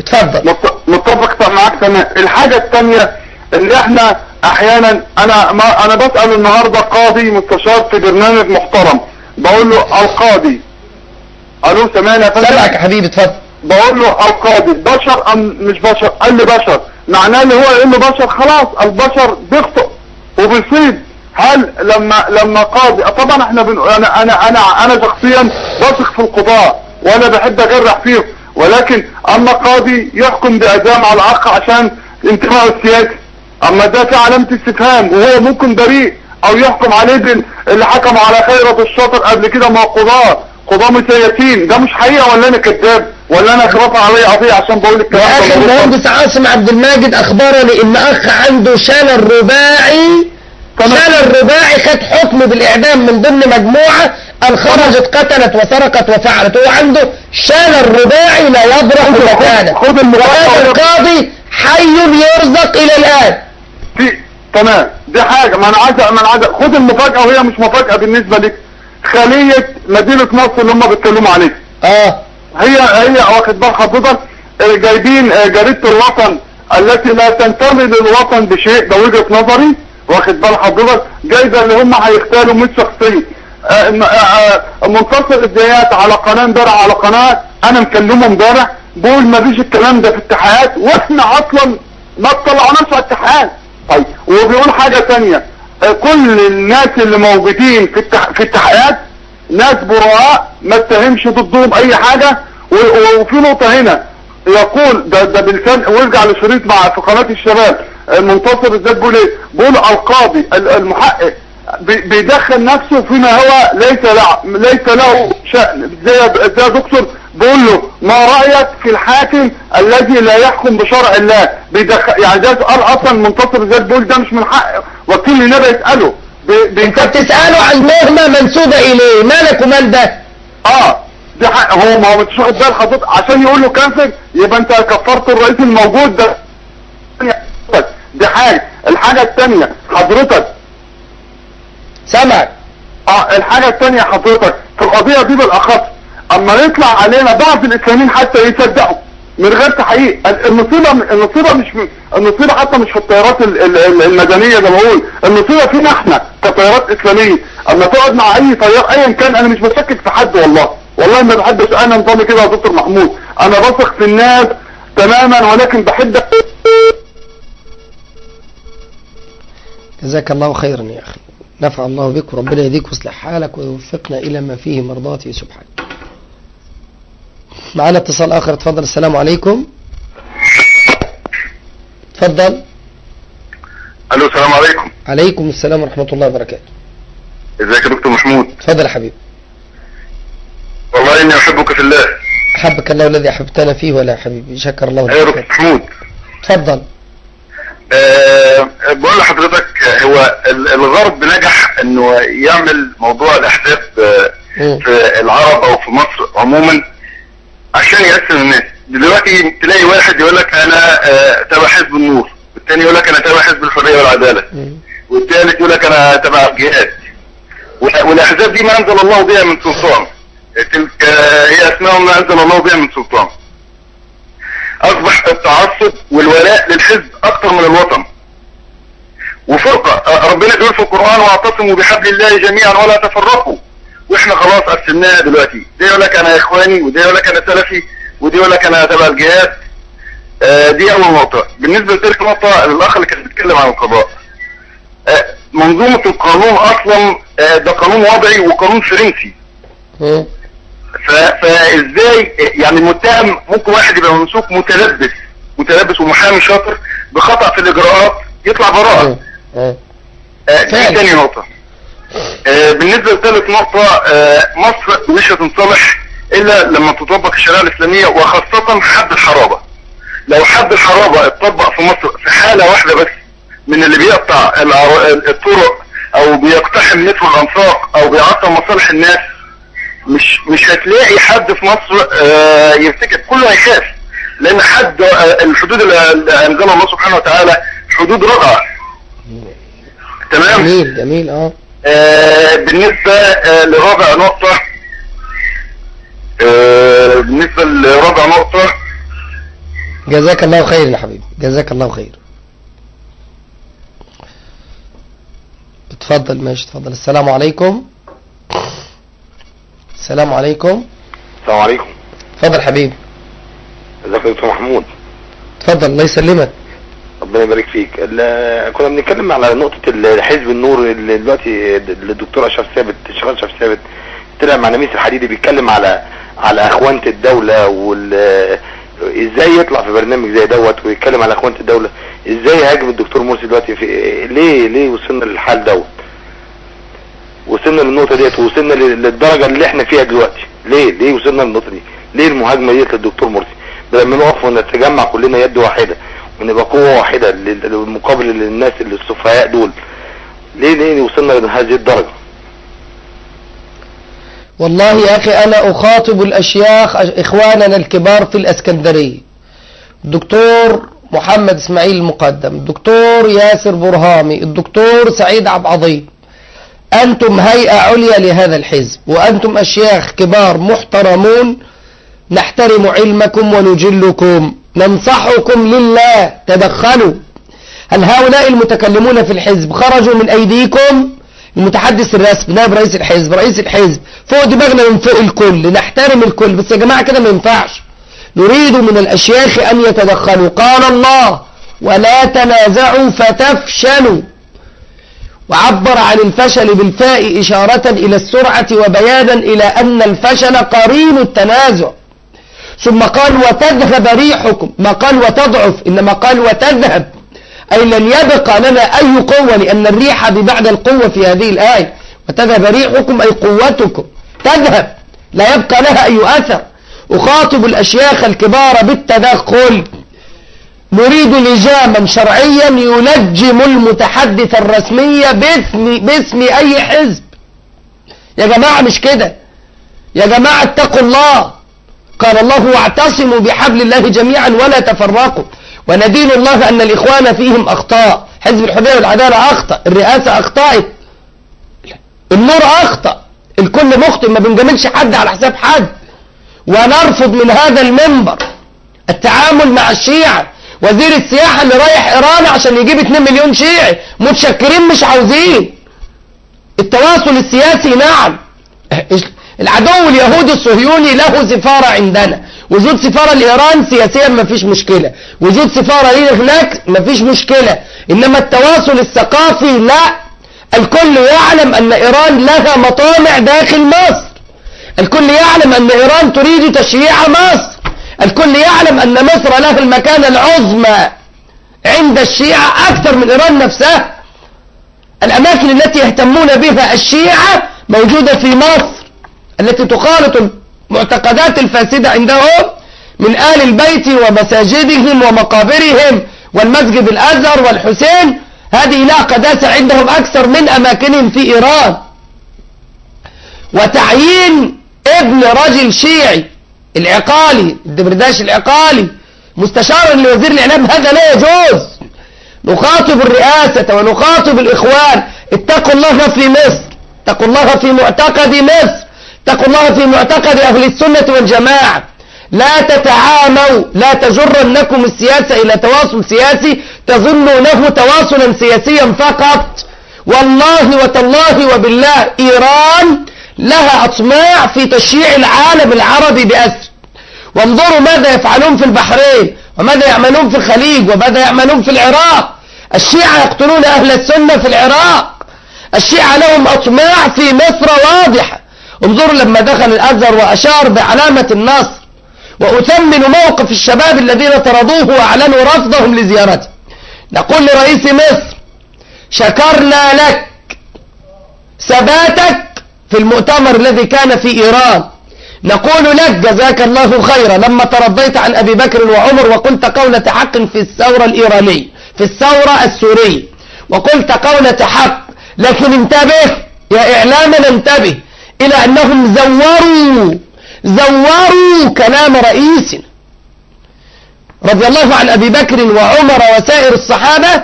اتفضل مت- متفق معاك تماما. الحاجة التانية اللي إحنا أحيانا أنا ما أنا بسأل النهاردة قاضي مستشار في برنامج محترم. بقول له القاضي. ألو سامعني يا فندم. سامعك يا حبيبي اتفضل. بقول له القاضي بشر أم مش بشر؟ قال لي بشر. معناه اللي هو يقول بشر خلاص البشر بيخطئ وبيصيب. هل لما لما قاضي طبعا إحنا بن... أنا أنا أنا أنا شخصيا بثق في القضاء وأنا بحب أجرح فيهم ولكن أما قاضي يحكم باعدام على اخ عشان انتمائه السياسي. أما ده في علامة استفهام وهو ممكن بريء أو يحكم عليه اللي حكموا على خيرت الشاطر قبل كده ما هو قضاة قضاة مسيسين ده مش حقيقة ولا أنا كذاب ولا أنا اترفع علي قضية عشان بقول الكلام يا ده أخي. المهندس عاصم عبد الماجد اخبرني إن أخ عنده شلل رباعي. شلل رباعي خد حكم بالإعدام من ضمن مجموعة ان خرجت قتلت وسرقت وفعلت. هو عنده شلل رباعي لا يبرح مكانه وهذا القاضي حي يرزق إلى الآن. في تمام. دي حاجة. ما أنا عايز ما أنا عايز خد المفاجأة وهي مش مفاجأة بالنسبة لك. خلية مدينة نصر اللي هم بيتكلموا عليها. آه. هي هي واخد بال حضرتك آه، جايبين آه، جريدة الوطن التي لا تنتمي للوطن بشيء ده وجهة نظري واخد بال حضرتك جايزة اللي هم هيختاروا 100 شخصية آه، منتصر الديات على قناة امبارح على قناة أنا مكلمه امبارح بقول ما فيش الكلام ده في اتحاد وإحنا أصلا ما اطلعناش على الاتحاد. طيب وبيقول حاجة تانية. آه، كل الناس اللي موجودين في التح- في اتحاد ناس براء ما اتهمش ضدهم أي حاجة. و- وفي نقطة هنا يقول ده ده بالكلام ويرجع لشريط مع في قناة الشباب آه، منتصر الذات بيقول إيه؟ بيقول القاضي ال- المحقق بي- بيدخل نفسه فيما هو ليس له ليس له شأن. زي زي دكتور بيقول له ما رأيك في الحاكم الذي لا يحكم بشرع الله؟ بيدخل يعني ده سؤال أصلا منتصر الذات بيقول ده مش من حق وكيل النبي يسأله. بي- أنت بتسأله عن مهمة منسوبة إليه مالك ومال ده؟ آه دي حق هو ما هو مش واخد بال حضرتك؟ عشان يقول له كافر يبقى أنت كفرت الرئيس الموجود ده. دي حاجة. الحاجة الثانية حضرتك سمعك آه الحاجة الثانية حضرتك في القضية دي بالأخص أما يطلع علينا بعض الإسلاميين حتى يصدقوا. من غير تحقيق. ال- المصيبة المصيبة مش المصيبة حتى مش في الطيارات ال- ال- ال- المدنية زي ما بقول. المصيبة فينا إحنا كطيارات إسلامية. أما تقعد مع أي طيار ايا كان أنا مش بشكك في حد والله. والله ما بحبش أنا نظامي كده يا دكتور محمود. أنا بثق في الناس تماما ولكن بحب جزاك الله خيرا يا أخي. نفع الله بك وربنا يهديك ويصلح حالك ويوفقنا إلى ما فيه مرضاته سبحانه. معنا اتصال آخر. تفضل السلام عليكم. تفضل ألو السلام عليكم. عليكم السلام ورحمة الله وبركاته. إزيك يا دكتور محمود؟ تفضل يا حبيبي والله إني أحبك في الله. أحبك الله الذي أحببتنا فيه ولا يا حبيبي. شكر الله يا لك دكتور محمود. تفضل أه بقول لحضرتك هو ال- الغرب نجح إنه يعمل موضوع الأحزاب آه،. في العرب أو في مصر عموما. عشان يقسم الناس. دلوقتي تلاقي واحد يقول لك أنا آه، تبع حزب النور والتاني يقول لك أنا تبع حزب الحرية والعدالة. والثالث يقول لك أنا تبع الجهاد. وال- والأحزاب دي ما أنزل الله بها من سلطان. تلك آه، هي أسماء ما أنزل الله بها من سلطان. أصبح التعصب والولاء للحزب أكثر من الوطن. وفرقة آه، ربنا بيقول في القرآن واعتصموا بحبل الله جميعا ولا تفرقوا. وإحنا خلاص قسمناها دلوقتي. ده يقول لك أنا اخواني وده يقول لك أنا سلفي وده يقول لك أنا تبع الجهاد آه، دي اول نقطة. بالنسبة لتلك نقطة الأخ اللي كان بيتكلم عن القضاء. آه، منظومة القانون أصلا آه، ده قانون وضعي وقانون فرنسي. فازاي يعني المتهم ممكن واحد يبقى ممسوك متلبس متلبس ومحامي شاطر بخطأ في الإجراءات يطلع. آه، دي. تاني نقطة. آه، بالنسبة لثالث نقطة آه، مصر مش هتنصلح إلا لما تطبق الشريعة الإسلامية وخاصة حد الحرابة. لو حد الحرابة اتطبق في مصر في حالة واحدة بس من اللي بيقطع الطرق أو بيقتحم مترو الأنفاق أو بيعطل مصالح الناس مش مش هتلاقي حد في مصر آه، يفتكر. كله هيخاف. لأن حد آه، الحدود اللي أنزلها الله سبحانه وتعالى حدود رضع تمام؟ جميل جميل آه آه، بالنسبة آه، لرابع نقطة آه، بالنسبة لرابع نقطة. جزاك الله خير يا حبيبي جزاك الله خير. اتفضل ماشي اتفضل. السلام عليكم. السلام عليكم. السلام عليكم. اتفضل حبيبي. ازيك يا دكتور محمود؟ اتفضل الله يسلمك. ربنا يبارك فيك. كنا بنتكلم على نقطة حزب النور اللي دلوقتي الدكتور أشرف ثابت الشيخ أشرف ثابت طلع مع نميس الحديدي بيتكلم على على أخوانة الدولة وال إزاي يطلع في برنامج زي دوت ويتكلم على أخوانة الدولة. إزاي يهاجم الدكتور مرسي دلوقتي في ليه ليه وصلنا للحال دوت؟ وصلنا للنقطة ديت ووصلنا لل- للدرجة اللي إحنا فيها دلوقتي. ليه؟ ليه وصلنا للنقطة دي؟ ليه المهاجمة ديت للدكتور مرسي؟ لما نقف ونتجمع كلنا يد واحدة. ونبقى قوة واحدة للمقابل للناس اللي السفهاء دول. ليه ليه وصلنا لهذه الدرجة؟ والله يا أخي أنا أخاطب الأشياخ إخواننا الكبار في الأسكندرية. الدكتور محمد إسماعيل المقدم الدكتور ياسر برهامي الدكتور سعيد عبد العظيم أنتم هيئة عليا لهذا الحزب وأنتم أشياخ كبار محترمون نحترم علمكم ونجلكم. ننصحكم لله. تدخلوا. هل هؤلاء المتكلمون في الحزب خرجوا من أيديكم؟ المتحدث الرسمي نائب رئيس الحزب رئيس الحزب فوق دماغنا من فوق الكل نحترم الكل بس يا جماعة كده ما ينفعش. نريد من الأشياخ أن يتدخلوا. قال الله ولا تنازعوا فتفشلوا. وعبر عن الفشل بالفاء إشارة إلى السرعة وبيانا إلى أن الفشل قرين التنازع. ثم قال وتذهب ريحكم. ما قال وتضعف. إنما قال وتذهب. أي لن يبقى لنا أي قوة لأن الريح بمعنى القوة في هذه الآية. وتذهب ريحكم أي قوتكم. تذهب. لا يبقى لها أي أثر. أخاطب الأشياخ الكبار بالتدخل نريد لجاما شرعيا يلجم المتحدث الرسمي باسم, باسم أي حزب. يا جماعة مش كده. يا جماعة اتقوا الله. قال الله واعتصموا بحبل الله جميعا ولا تفرقوا. وندين الله أن الإخوان فيهم أخطاء. حزب الحرية والعدالة أخطأ الرئاسة أخطأت النور أخطأ الكل مخطئ ما بنجاملش حد على حساب حد. ونرفض من هذا المنبر التعامل مع الشيعة. وزير السياحة اللي رايح إيران عشان يجيب 2 مليون شيعي. متشكرين مش عاوزين. التواصل السياسي نعم. العدو اليهودي الصهيوني له سفارة عندنا. وجود سفارة لإيران سياسيا ما فيش مشكلة. وجود سفارة ليه هناك ما فيش مشكلة. إنما التواصل الثقافي لا. الكل يعلم أن إيران لها مطامع داخل مصر. الكل يعلم أن إيران تريد تشييع مصر. الكل يعلم أن مصر لها المكانة العظمى عند الشيعة أكثر من إيران نفسها. الأماكن التي يهتمون بها الشيعة موجودة في مصر. التي تخالط المعتقدات الفاسدة عندهم من آل البيت ومساجدهم ومقابرهم والمسجد الأزهر والحسين. هذه لها قداسة عندهم أكثر من أماكنهم في إيران. وتعيين ابن رجل شيعي العقالي الدبرداش العقالي مستشارا لوزير الإعلام هذا لا يجوز. نخاطب الرئاسة ونخاطب الإخوان. اتقوا الله في مصر اتقوا الله في معتقد مصر. اتقوا الله في معتقد أهل السنة والجماعة. لا تتعاموا لا تجرنكم السياسة إلى تواصل سياسي تظنونه تواصلا سياسيا فقط. والله وتالله وبالله إيران لها أطماع في تشييع العالم العربي بأسر وانظروا ماذا يفعلون في البحرين وماذا يعملون في الخليج وماذا يعملون في العراق. الشيعة يقتلون أهل السنة في العراق. الشيعة لهم أطماع في مصر واضحة. انظروا لما دخل الأزهر وأشار بعلامة النصر وأثمن موقف الشباب الذين طردوه وأعلنوا رفضهم لزيارته. نقول لرئيس مصر شكرنا لك ثباتك في المؤتمر الذي كان في إيران. نقول لك جزاك الله خيرا. لما ترضيت عن أبي بكر وعمر وقلت قولة حق في الثورة الإيرانية في الثورة السورية وقلت قولة حق لكن انتبه يا إعلامنا انتبه. إلى أنهم زوروا زوروا كلام رئيسنا رضي الله عن أبي بكر وعمر وسائر الصحابة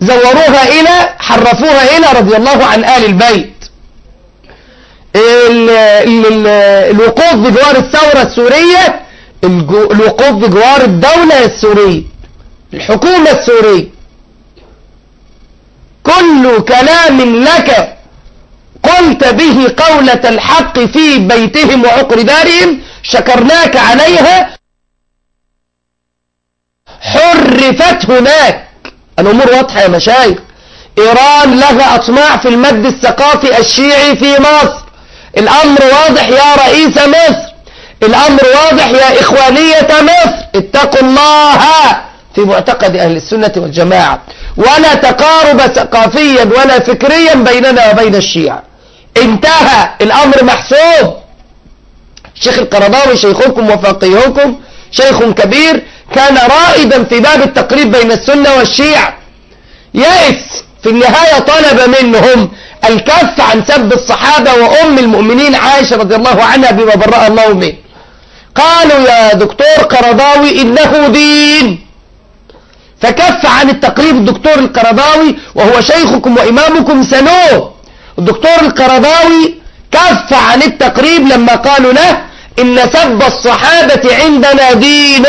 زوروها إلى حرفوها إلى رضي الله عن آل البيت. ال ال الوقوف بجوار الثورة السورية الوقوف بجوار الدولة السورية الحكومة السورية. كل كلام لك قلت به قولة الحق في بيتهم وعقر دارهم شكرناك عليها. حرفت هناك. الأمور واضحة يا مشايخ. إيران لها أطماع في المد الثقافي الشيعي في مصر. الأمر واضح يا رئيس مصر. الأمر واضح يا إخوانية مصر. اتقوا الله في معتقد أهل السنة والجماعة. ولا تقارب ثقافيا ولا فكريا بيننا وبين الشيعة. انتهى الأمر محسوب. الشيخ القرضاوي شيخكم وفقيهكم شيخ كبير كان رائدا في باب التقريب بين السنة والشيعة. يئس في النهاية طلب منهم الكف عن سب الصحابة وأم المؤمنين عائشة رضي الله عنها بما برأ الله منه. قالوا يا دكتور قرضاوي إنه دين. فكف عن التقريب الدكتور القرضاوي وهو شيخكم وإمامكم سنوه. الدكتور القرضاوي كف عن التقريب لما قالوا له إن سب الصحابة عندنا دين.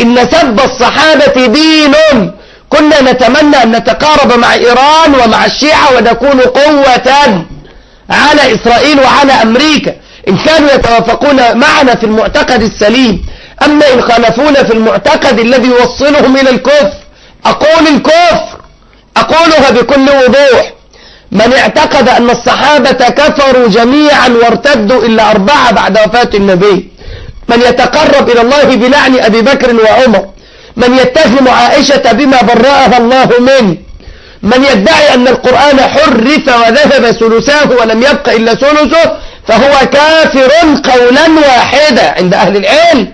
إن سب الصحابة دين. كنا نتمنى أن نتقارب مع إيران ومع الشيعة ونكون قوة على إسرائيل وعلى أمريكا. إن كانوا يتوافقون معنا في المعتقد السليم. أما إن خالفونا في المعتقد الذي يوصلهم إلى الكفر. أقول الكفر. أقولها بكل وضوح. من اعتقد أن الصحابة كفروا جميعا وارتدوا إلا أربعة بعد وفاة النبي. من يتقرب إلى الله بلعن أبي بكر وعمر. من يتهم عائشة بما برأها الله منه. من يدعي أن القرآن حرف وذهب ثلثاه ولم يبق إلا ثلثه فهو كافر قولا واحدا عند أهل العلم.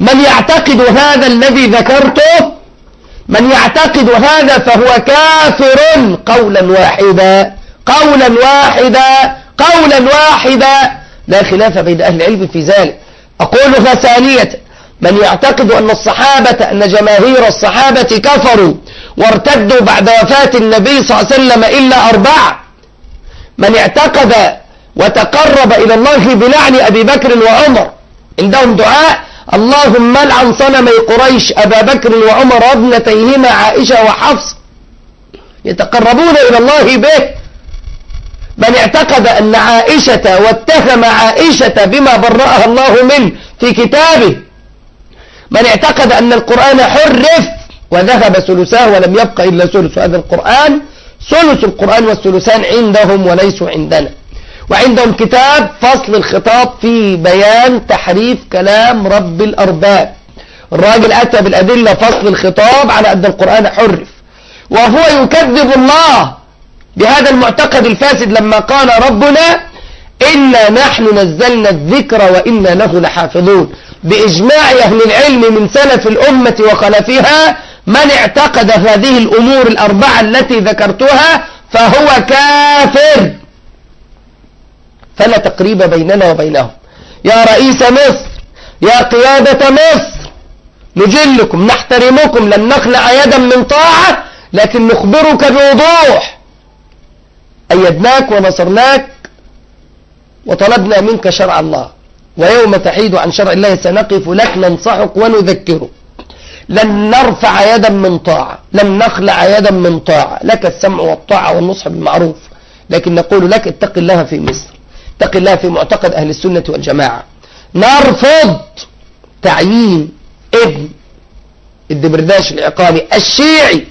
من يعتقد هذا الذي ذكرته من يعتقد هذا فهو كافر قولا واحدا. قولا واحدا قولا واحدا. لا خلاف بين أهل العلم في ذلك. أقولها ثانية من يعتقد أن الصحابة أن جماهير الصحابة كفروا وارتدوا بعد وفاة النبي صلى الله عليه وسلم إلا أربعة. من اعتقد وتقرب إلى الله بلعن أبي بكر وعمر عندهم دعاء اللهم لعن صنمي قريش أبا بكر وعمر وابنتيهما عائشة وحفص يتقربون إلى الله به من اعتقد أن عائشة واتهم عائشة بما برأها الله منه في كتابه من اعتقد أن القرآن حرف وذهب ثلثاه ولم يبق إلا ثلث هذا القرآن ثلث القرآن والثلثان عندهم وليسوا عندنا. وعندهم كتاب فصل الخطاب في بيان تحريف كلام رب الأرباب. الراجل أتى بالأدلة فصل الخطاب على أن القرآن حرف. وهو يكذب الله بهذا المعتقد الفاسد لما قال ربنا إنا نحن نزلنا الذكر وإنا له لحافظون. بإجماع أهل العلم من سلف الأمة وخلفها من اعتقد هذه الأمور الأربعة التي ذكرتها فهو كافر. فلا تقريب بيننا وبينهم. يا رئيس مصر يا قيادة مصر نجلكم نحترمكم لن نخلع يدا من طاعة لكن نخبرك بوضوح. أيدناك ونصرناك وطلبنا منك شرع الله. ويوم تحيد عن شرع الله سنقف لك ننصحك ونذكرك. لن نرفع يدا من طاعة لن نخلع يدا من طاعة. لك السمع والطاعة والنصح بالمعروف لكن نقول لك اتق الله في مصر. اتق الله في معتقد أهل السنة والجماعة. نرفض تعيين ابن الدبرداش العقابي الشيعي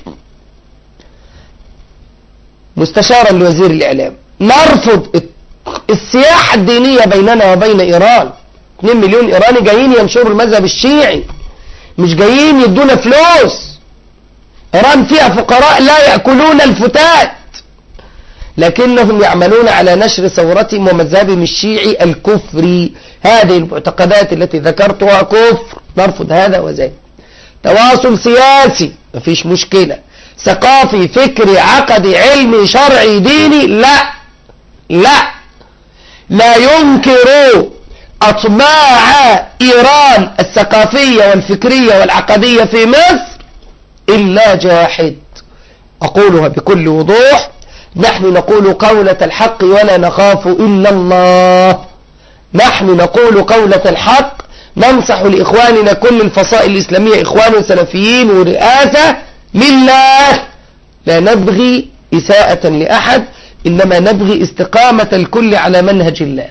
مستشارا لوزير الإعلام. نرفض السياحة الدينية بيننا وبين إيران. 2 مليون إيراني جايين ينشروا المذهب الشيعي مش جايين يدونا فلوس. إيران فيها فقراء لا يأكلون الفتات. لكنهم يعملون على نشر ثورتهم ومذهبهم الشيعي الكفري. هذه المعتقدات التي ذكرتها كفر. نرفض هذا وذاك. تواصل سياسي مفيش مشكلة. ثقافي فكري عقدي علمي شرعي ديني لا. لا. لا ينكر أطماع إيران الثقافية والفكرية والعقدية في مصر إلا جاحد. أقولها بكل وضوح. نحن نقول قولة الحق ولا نخاف إلا الله. نحن نقول قولة الحق. ننصح لإخواننا كل الفصائل الإسلامية إخوان سلفيين ورئاسة لله. لا نبغي إساءة لأحد إنما نبغي استقامة الكل على منهج الله.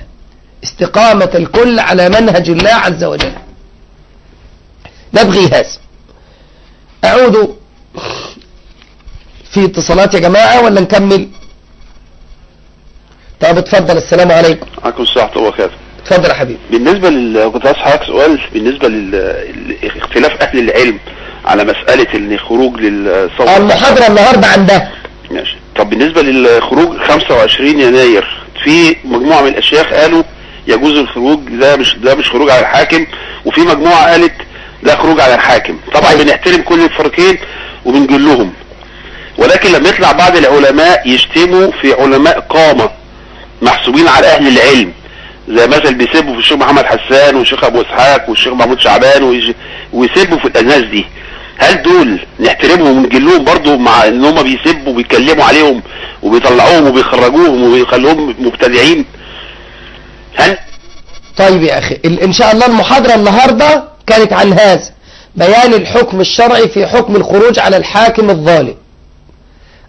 استقامة الكل على منهج الله عز وجل. نبغي هذا. أعود في اتصالات يا جماعة ولا نكمل؟ طب اتفضل السلام عليكم. عليكم السلام ورحمة الله وبركاته. اتفضل يا حبيبي. بالنسبة لل كنت عايز حضرتك سؤال بالنسبة لاختلاف أهل العلم على مسألة إن خروج للصوت المحاضرة النهاردة عن ده ماشي. طب بالنسبة للخروج 25 يناير في مجموعة من الأشياخ قالوا يجوز الخروج ده مش ده مش خروج على الحاكم وفي مجموعة قالت لا خروج على الحاكم. طبعا بنحترم كل الفريقين وبنجلهم. ولكن لما يطلع بعض العلماء يشتموا في علماء قامة محسوبين على أهل العلم زي مثلا بيسبوا في الشيخ محمد حسان والشيخ أبو إسحاق والشيخ محمود شعبان ويسبوا في الناس دي. هل دول نحترمهم ونجلهم برضو مع إن هم بيسبوا وبيتكلموا عليهم وبيطلعوهم وبيخرجوهم وبيخلوهم مبتدعين؟ هل؟ طيب يا أخي ال- إن شاء الله المحاضرة النهاردة كانت عن هذا بيان الحكم الشرعي في حكم الخروج على الحاكم الظالم.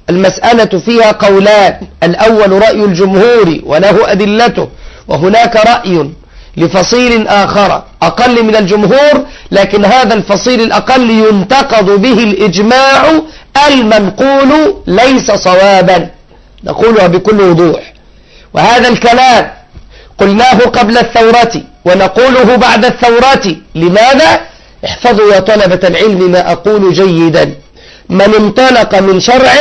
المسألة فيها قولان. الأول رأي الجمهور وله أدلته. وهناك رأي لفصيل آخر أقل من الجمهور لكن هذا الفصيل الأقل ينتقد به الإجماع المنقول ليس صوابا. نقولها بكل وضوح. وهذا الكلام قلناه قبل الثورة ونقوله بعد الثورة. لماذا؟ احفظوا يا طلبة العلم ما أقول جيدا. من انطلق من شرع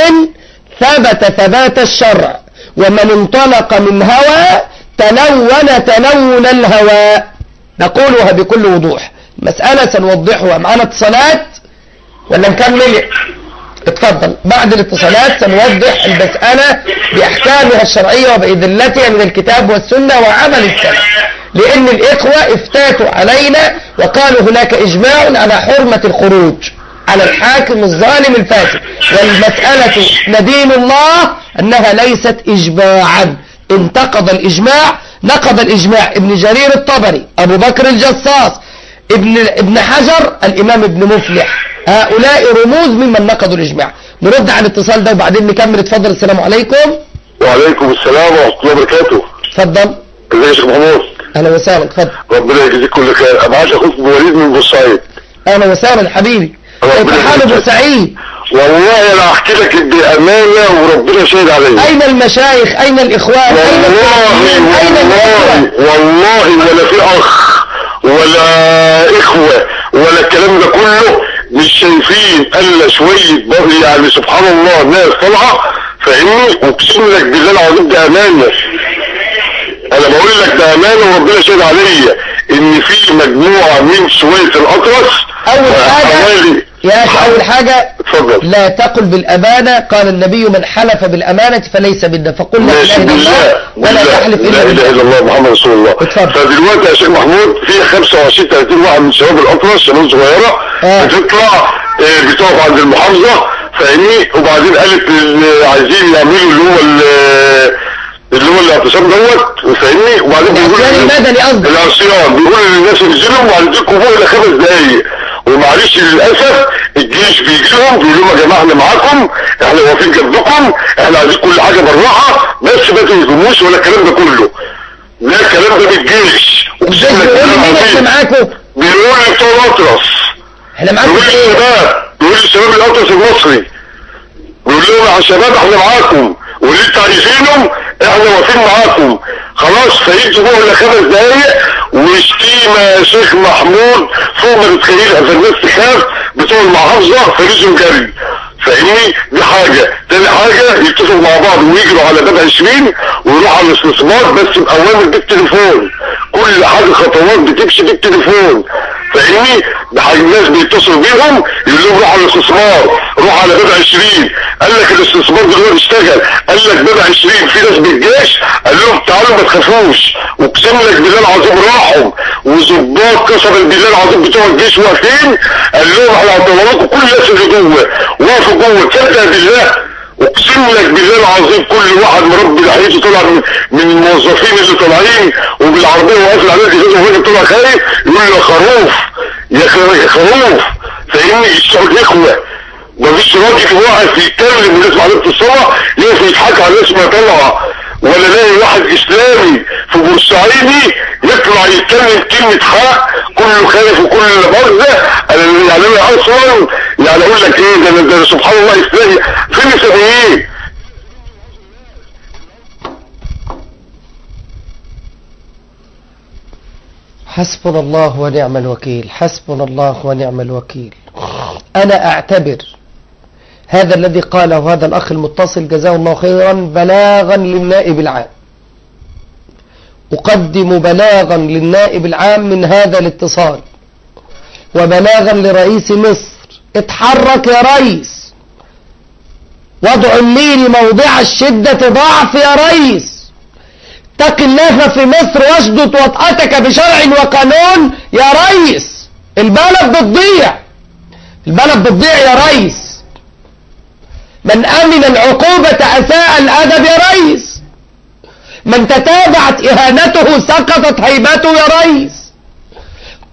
ثبت ثبات الشرع ومن انطلق من هوى تلون تلون الهوى. نقولها بكل وضوح. مسألة سنوضحها. معنا اتصالات؟ ولا نكمل؟ اتفضل. بعد الاتصالات سنوضح المسألة بأحكامها الشرعية وبإذلتها من الكتاب والسنة وعمل السلف. لأن الإخوة افتاتوا علينا وقالوا هناك إجماع على حرمة الخروج. على الحاكم الظالم الفاسد. والمسألة ندين الله أنها ليست إجماعا. انتقض الإجماع نقض الإجماع ابن جرير الطبري أبو بكر الجصاص ابن ابن حجر الإمام ابن مفلح. هؤلاء رموز ممن نقضوا الإجماع. نرد على الاتصال ده وبعدين نكمل. اتفضل السلام عليكم. وعليكم السلام ورحمة الله وبركاته. اتفضل. ازيك يا شيخ محمود؟ أهلا وسهلا اتفضل. ربنا يجزيك كل خير. ابعت أخوك وليد من بورسعيد. أهلا وسهلا حبيبي. حال بورسعيد والله أنا أحكي لك بأمانة وربنا شاهد عليا أين المشايخ؟ أين الإخوان؟ أين والله التلاميذ؟ أين والله ولا في أخ ولا إخوة ولا الكلام ده كله مش شايفين إلا شوية بر يعني سبحان الله ناس طالعة فاهمني؟ اقسم لك بالله العظيم ده أمانة. أنا بقول لك ده أمانة وربنا شاهد عليا إن في مجموعة من شوية الأطرس. حاجة حوالي يا أخي أول حاجة. اتفضل لا تقل بالأمانة قال النبي من حلف بالأمانة فليس منا. فقل لا إله إلا الله ولا. تحلف لا إلا إله بالله. إلا الله محمد رسول الله. اتفضل. فدلوقتي يا شيخ محمود في 25 30 واحد من شباب الاطرس شباب صغيرة آه. بتطلع آه، بتقف عند المحافظة فاهمني؟ وبعدين قالت عايزين يعملوا اللي هو ال- اللي هو الاعتصام دوت وفاهمني وبعدين بيقول العصيان. بيقول للناس انزلوا وهنديكم فوق إلى خمس دقايق. ومعلش للأسف الجيش بيجي لهم بيقول لهم يا جماعة إحنا معاكم إحنا واقفين جنبكم إحنا عايزين كل حاجة بالراحه بس ما تهجموش ولا الكلام ده كله. ده الكلام ده بالجيش. الجيش اقسم لك بالله. معاكم. بيقول لي بتوع الاطرس إحنا معاكم بيقول في إيه؟ للشباب بيقول للشباب الاطرس المصري. بيقول لهم يا شباب إحنا معاكم. واللي أنتوا عايزينهم؟ إحنا واقفين معاكم. خلاص فيدوا فوق إلى خمس دقايق وشتيمه يا شيخ محمود فوق ما تتخيل الناس تخاف بتوع المحافظة فريزهم جري فاهمني دي حاجة تاني حاجة يتفقوا مع بعض ويجروا على باب 20 ويروحوا على الاستثمار بس بأوامر بالتليفون كل حاجة خطوات بتمشي بالتليفون فاهمني ده حاجة الناس بيتصلوا بيهم يقول لهم روح على الاستثمار روح على باب 20 قال لك الاستثمار دلوقتي اشتغل. قال لك باب 20 في ناس بالجيش قال لهم تعالوا ما تخافوش. اقسم لك بالله العظيم راحوا. وظباط قسما بالله العظيم بتوع الجيش واقفين. قال لهم هنطلع لكم كل الناس اللي جوه. وقفوا جوه تصدق بالله اقسم لك بالله العظيم كل واحد مربي لحيته طلع من, من الموظفين اللي طالعين وبالعربية وقافل عليه الجهاز وهو طلع خايف يقول له خروف يا خروف فاهمني؟ يشتغل الاخوه مفيش راجل واقف يتكلم والناس عليه الصلاة يقف يضحك على الناس ما طلع ولا الاقي واحد إسلامي في بورسعيدي يطلع يتكلم كلمة حق كله خايف وكله برزة. أنا يعني أنا أصلا يعني أقول لك إيه ده, ده, سبحان الله إسلامي. فين الاسلاميين حسبنا الله ونعم الوكيل حسبنا الله ونعم الوكيل. أنا أعتبر هذا الذي قاله هذا الأخ المتصل جزاه الله خيرا بلاغا للنائب العام. أقدم بلاغا للنائب العام من هذا الاتصال وبلاغا لرئيس مصر. اتحرك يا ريس. وضع الليل موضع الشدة ضعف يا ريس. اتق الله في مصر واشدد وطأتك بشرع وقانون يا ريس. البلد بتضيع. البلد بتضيع يا ريس. من أمن العقوبة أساء الأدب يا ريس. من تتابعت إهانته سقطت هيبته يا ريس.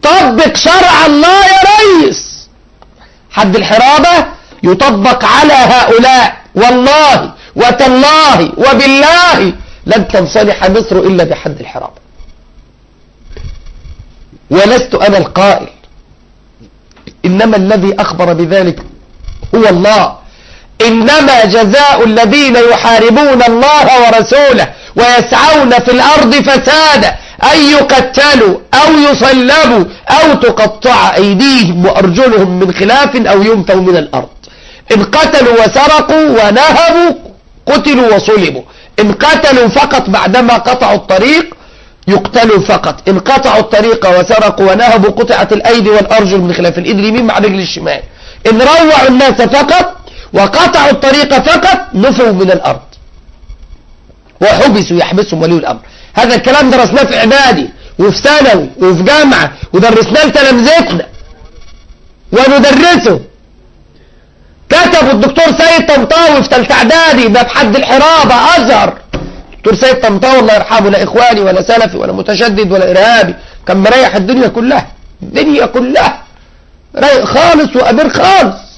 طبق شرع الله يا ريس. حد الحرابة؟ يطبق على هؤلاء. والله وتالله وبالله لن تنصلح مصر إلا بحد الحرابة. ولست أنا القائل. إنما الذي أخبر بذلك هو الله. إنما جزاء الذين يحاربون الله ورسوله ويسعون في الأرض فسادا. أن يقتلوا أو يصلبوا أو تقطع أيديهم وأرجلهم من خلاف أو ينفوا من الأرض. إن قتلوا وسرقوا ونهبوا قتلوا وصلبوا. إن قتلوا فقط بعدما قطعوا الطريق يقتلوا فقط. إن قطعوا الطريق وسرقوا ونهبوا قطعت الأيدي والأرجل من خلاف الإيد اليمين مع رجل الشمال. إن روعوا الناس فقط وقطعوا الطريق فقط نفوا من الأرض. وحبسوا يحبسهم ولي الأمر. هذا الكلام درسناه في إعدادي وفي ثانوي وفي جامعة ودرسناه لتلامذتنا وندرسه. كتب الدكتور سيد طنطاوي في ثالثه إعدادي ده بحد الحرابة أزهر. دكتور سيد طنطاوي الله يرحمه لا إخواني ولا سلفي ولا متشدد ولا إرهابي. كان مريح الدنيا كلها. الدنيا كلها. رايق خالص وأمير خالص.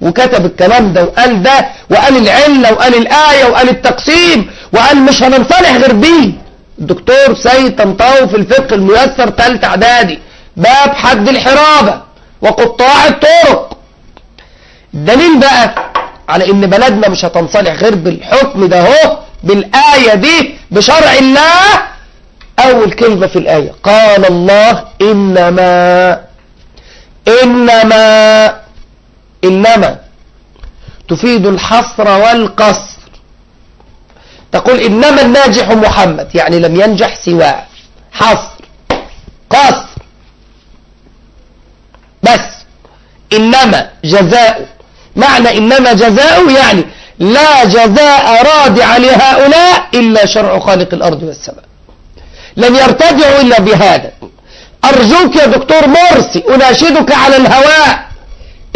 وكتب الكلام ده وقال ده وقال العلة وقال الآية وقال التقسيم وقال مش هننصلح غير بيه. الدكتور سيد طنطاوي في الفقه الميسر ثالث إعدادي باب حد الحرابة وقطاع الطرق. الدليل بقى على إن بلدنا مش هتنصلح غير بالحكم ده هو بالآية دي بشرع الله. أول كلمة في الآية قال الله إنما إنما إنما تفيد الحصر والقصر. تقول إنما الناجح محمد يعني لم ينجح سواه. حصر قصر. بس إنما جزاء. معنى إنما جزاء يعني لا جزاء رادع لهؤلاء إلا شرع خالق الأرض والسماء. لن يرتدعوا إلا بهذا. أرجوك يا دكتور مرسي أناشدك على الهواء.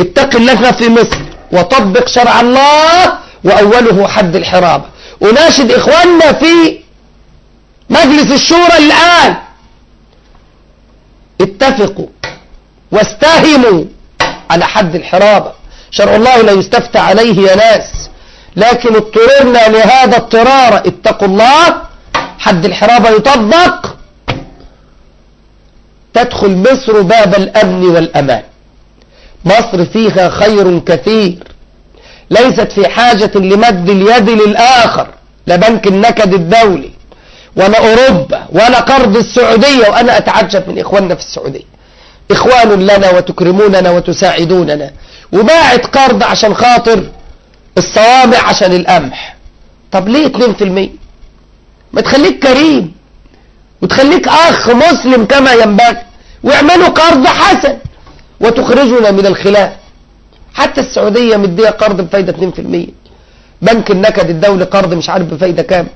اتق الله في مصر وطبق شرع الله وأوله حد الحرابة أناشد إخواننا في مجلس الشورى الآن. اتفقوا واستهموا على حد الحرابة شرع الله لا يستفتى عليه يا ناس. لكن اضطررنا لهذا اضطرار. اتقوا الله. حد الحرابة يطبق. تدخل مصر باب الأمن والأمان. مصر فيها خير كثير. ليست في حاجة لمد اليد للآخر لا بنك النكد الدولي ولا أوروبا ولا قرض السعودية. وأنا أتعجب من إخواننا في السعودية. إخوان لنا وتكرموننا وتساعدوننا. وباعت قرض عشان خاطر الصوامع عشان القمح. طب ليه 2% ما تخليك كريم وتخليك أخ مسلم كما ينبغي واعملوا قرض حسن. وتخرجنا من الخلاف. حتى السعودية مدية قرض بفايدة 2% بنك النكد الدولي قرض مش عارف بفايدة كام.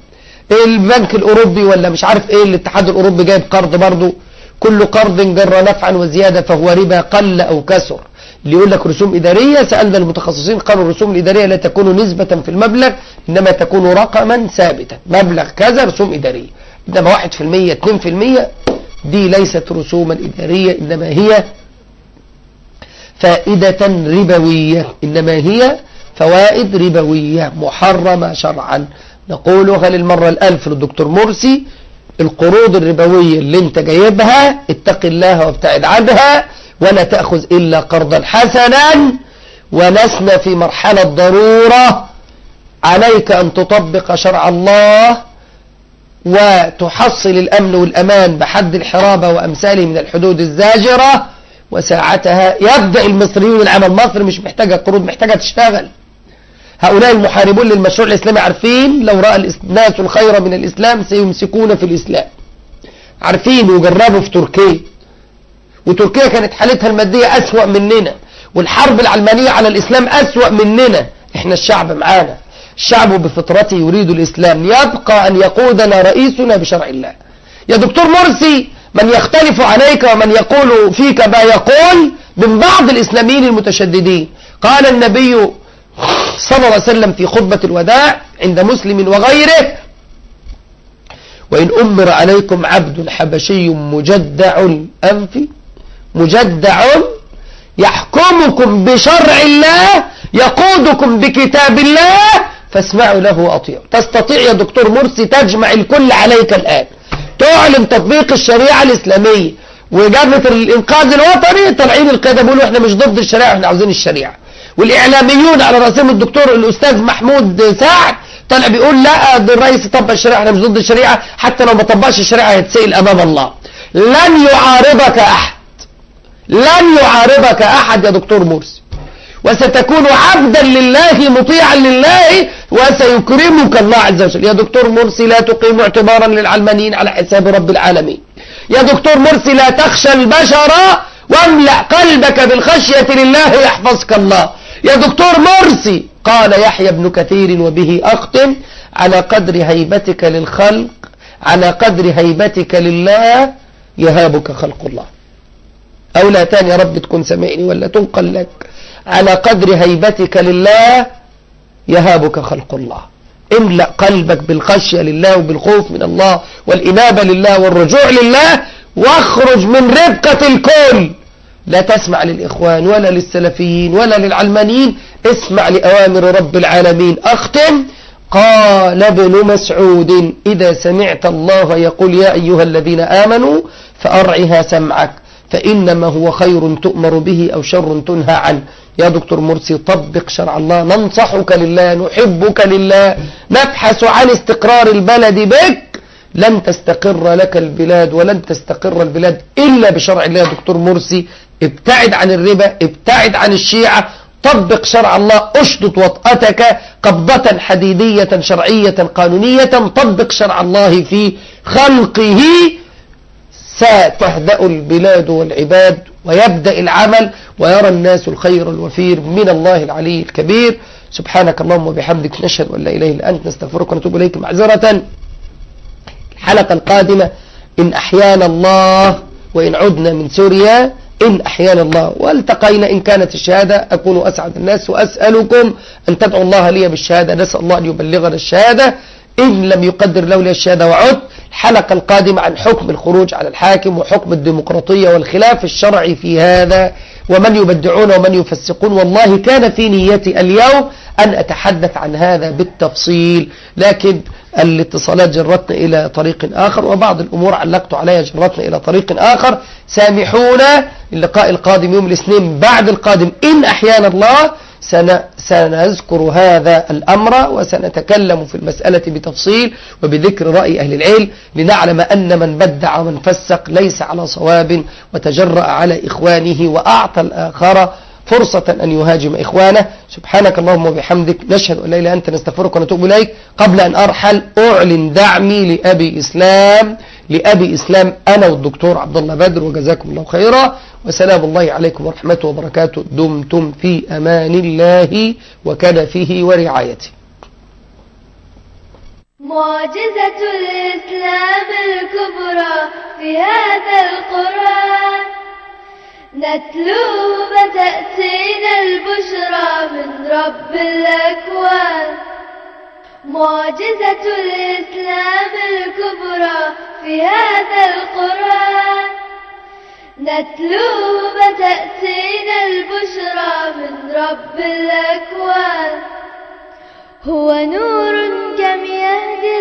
البنك الأوروبي ولا مش عارف إيه الاتحاد الأوروبي جايب قرض برضه. كل قرض جر نفعا وزيادة فهو ربا قل أو كسر. اللي يقول لك رسوم إدارية سألنا المتخصصين قالوا الرسوم الإدارية لا تكون نسبة في المبلغ إنما تكون رقما ثابتا. مبلغ كذا رسوم إدارية. إنما واحد في المية اتنين في المية دي ليست رسوما إدارية إنما هي فائدة ربوية إنما هي فوائد ربوية محرمة شرعا. نقولها للمرة الألف للدكتور مرسي القروض الربوية اللي انت جايبها اتق الله وابتعد عنها ولا تأخذ إلا قرضا حسنا. ولسنا في مرحلة ضرورة. عليك أن تطبق شرع الله وتحصل الأمن والأمان بحد الحرابة وأمثاله من الحدود الزاجرة. وساعتها يبدأ المصريون العمل. مصر مش محتاجة قروض محتاجة تشتغل. هؤلاء المحاربون للمشروع الإسلامي عارفين لو رأى الناس الخير من الإسلام سيمسكون في الإسلام. عارفين وجربوا في تركيا. وتركيا كانت حالتها المادية أسوأ مننا. والحرب العلمانية على الإسلام أسوأ مننا. إحنا الشعب معانا. الشعب بفطرته يريد الإسلام. يبقى أن يقودنا رئيسنا بشرع الله. يا دكتور مرسي من يختلف عليك ومن يقول فيك ما يقول من بعض الإسلاميين المتشددين. قال النبي صلى الله عليه وسلم في خطبة الوداع عند مسلم وغيره وإن أمر عليكم عبد حبشي مجدع الأنف مجدع يحكمكم بشرع الله يقودكم بكتاب الله فاسمعوا له وأطيعوا. تستطيع يا دكتور مرسي تجمع الكل عليك الآن. تعلن تطبيق الشريعة الإسلامية. وجبهة الإنقاذ الوطني طالعين القيادة بيقولوا إحنا مش ضد الشريعة إحنا عاوزين الشريعة. والإعلاميون على رأسهم الدكتور الأستاذ محمود سعد طلع بيقول لا ده الرئيس يطبق الشريعة إحنا مش ضد الشريعة حتى لو ما طبقش الشريعة هيتسئل أمام الله. لن يعارضك أحد. لن يعارضك أحد يا دكتور مرسي وستكون عبدا لله مطيعا لله وسيكرمك الله عز وجل. يا دكتور مرسي لا تقيم اعتبارا للعلمانيين على حساب رب العالمين. يا دكتور مرسي لا تخشى البشر واملأ قلبك بالخشية لله يحفظك الله. يا دكتور مرسي قال يحيى بن كثير وبه أختم على قدر هيبتك للخلق على قدر هيبتك لله يهابك خلق الله. أو لا تاني يا رب تكون سمعني ولا تنقل لك. على قدر هيبتك لله يهابك خلق الله. املأ قلبك بالخشية لله وبالخوف من الله والإنابة لله والرجوع لله واخرج من ربقة الكل لا تسمع للإخوان ولا للسلفيين ولا للعلمانيين. اسمع لأوامر رب العالمين. أختم. قال ابن مسعود إذا سمعت الله يقول يا أيها الذين آمنوا فأرعها سمعك. فإنما هو خير تؤمر به أو شر تنهى عنه. يا دكتور مرسي طبق شرع الله. ننصحك لله نحبك لله. نبحث عن استقرار البلد بك. لن تستقر لك البلاد ولن تستقر البلاد إلا بشرع الله. يا دكتور مرسي ابتعد عن الربا ابتعد عن الشيعة. طبق شرع الله. أشدد وطأتك قبضة حديدية شرعية قانونية. طبق شرع الله في خلقه ستهدأ البلاد والعباد ويبدأ العمل ويرى الناس الخير الوفير من الله العلي الكبير. سبحانك اللهم وبحمدك نشهد أن لا إله إلا أنت نستغفرك ونتوب إليك معذرة. الحلقة القادمة إن أحيانا الله وإن عدنا من سوريا إن أحيانا الله. والتقينا إن كانت الشهادة. أكون أسعد الناس وأسألكم أن تدعوا الله لي بالشهادة. نسأل الله أن يبلغنا الشهادة. إن لم يقدر لي الشهادة وعد الحلقة القادمة عن حكم الخروج على الحاكم وحكم الديمقراطية والخلاف الشرعي في هذا ومن يبدعون ومن يفسقون. والله كان في نيتي اليوم أن أتحدث عن هذا بالتفصيل لكن الاتصالات جرتنا إلى طريق آخر وبعض الأمور علقت عليها جرتنا إلى طريق آخر. سامحونا اللقاء القادم يوم الاثنين بعد القادم. إن أحيانا الله سنذكر هذا الأمر وسنتكلم في المسألة بتفصيل وبذكر رأي أهل العلم لنعلم أن من بدع ومن فسق ليس على صواب وتجرأ على إخوانه وأعطى الآخر فرصة أن يهاجم إخوانه. سبحانك اللهم وبحمدك نشهد أن لا إله أنت نستغفرك ونتوب إليك. قبل أن أرحل أعلن دعمي لأبي إسلام. لأبي إسلام أنا والدكتور عبد الله بدر وجزاكم الله خيرا. وسلام الله عليكم ورحمته وبركاته. دمتم في أمان الله وكنفه ورعايته معجزة الإسلام الكبرى في هذا القرآن. نتلو فتأتينا البشرى من رب الأكوان. معجزة الإسلام الكبرى في هذا القرآن. نتلو فتأتينا البشرى من رب الأكوان. هو نور كم يهدي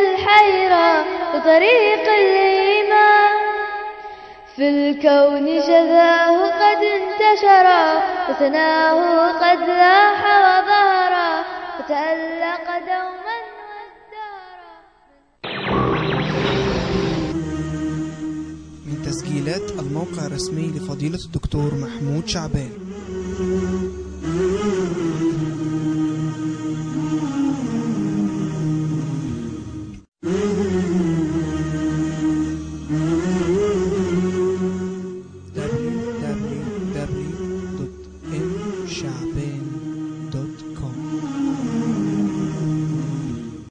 طريق الإيمان. في الكون شذاه قد انتشرا وثناه قد لاح وظهرا وتألق دوما وازدهرا من تسجيلات الموقع الرسمي لفضيلة الدكتور محمود شعبان.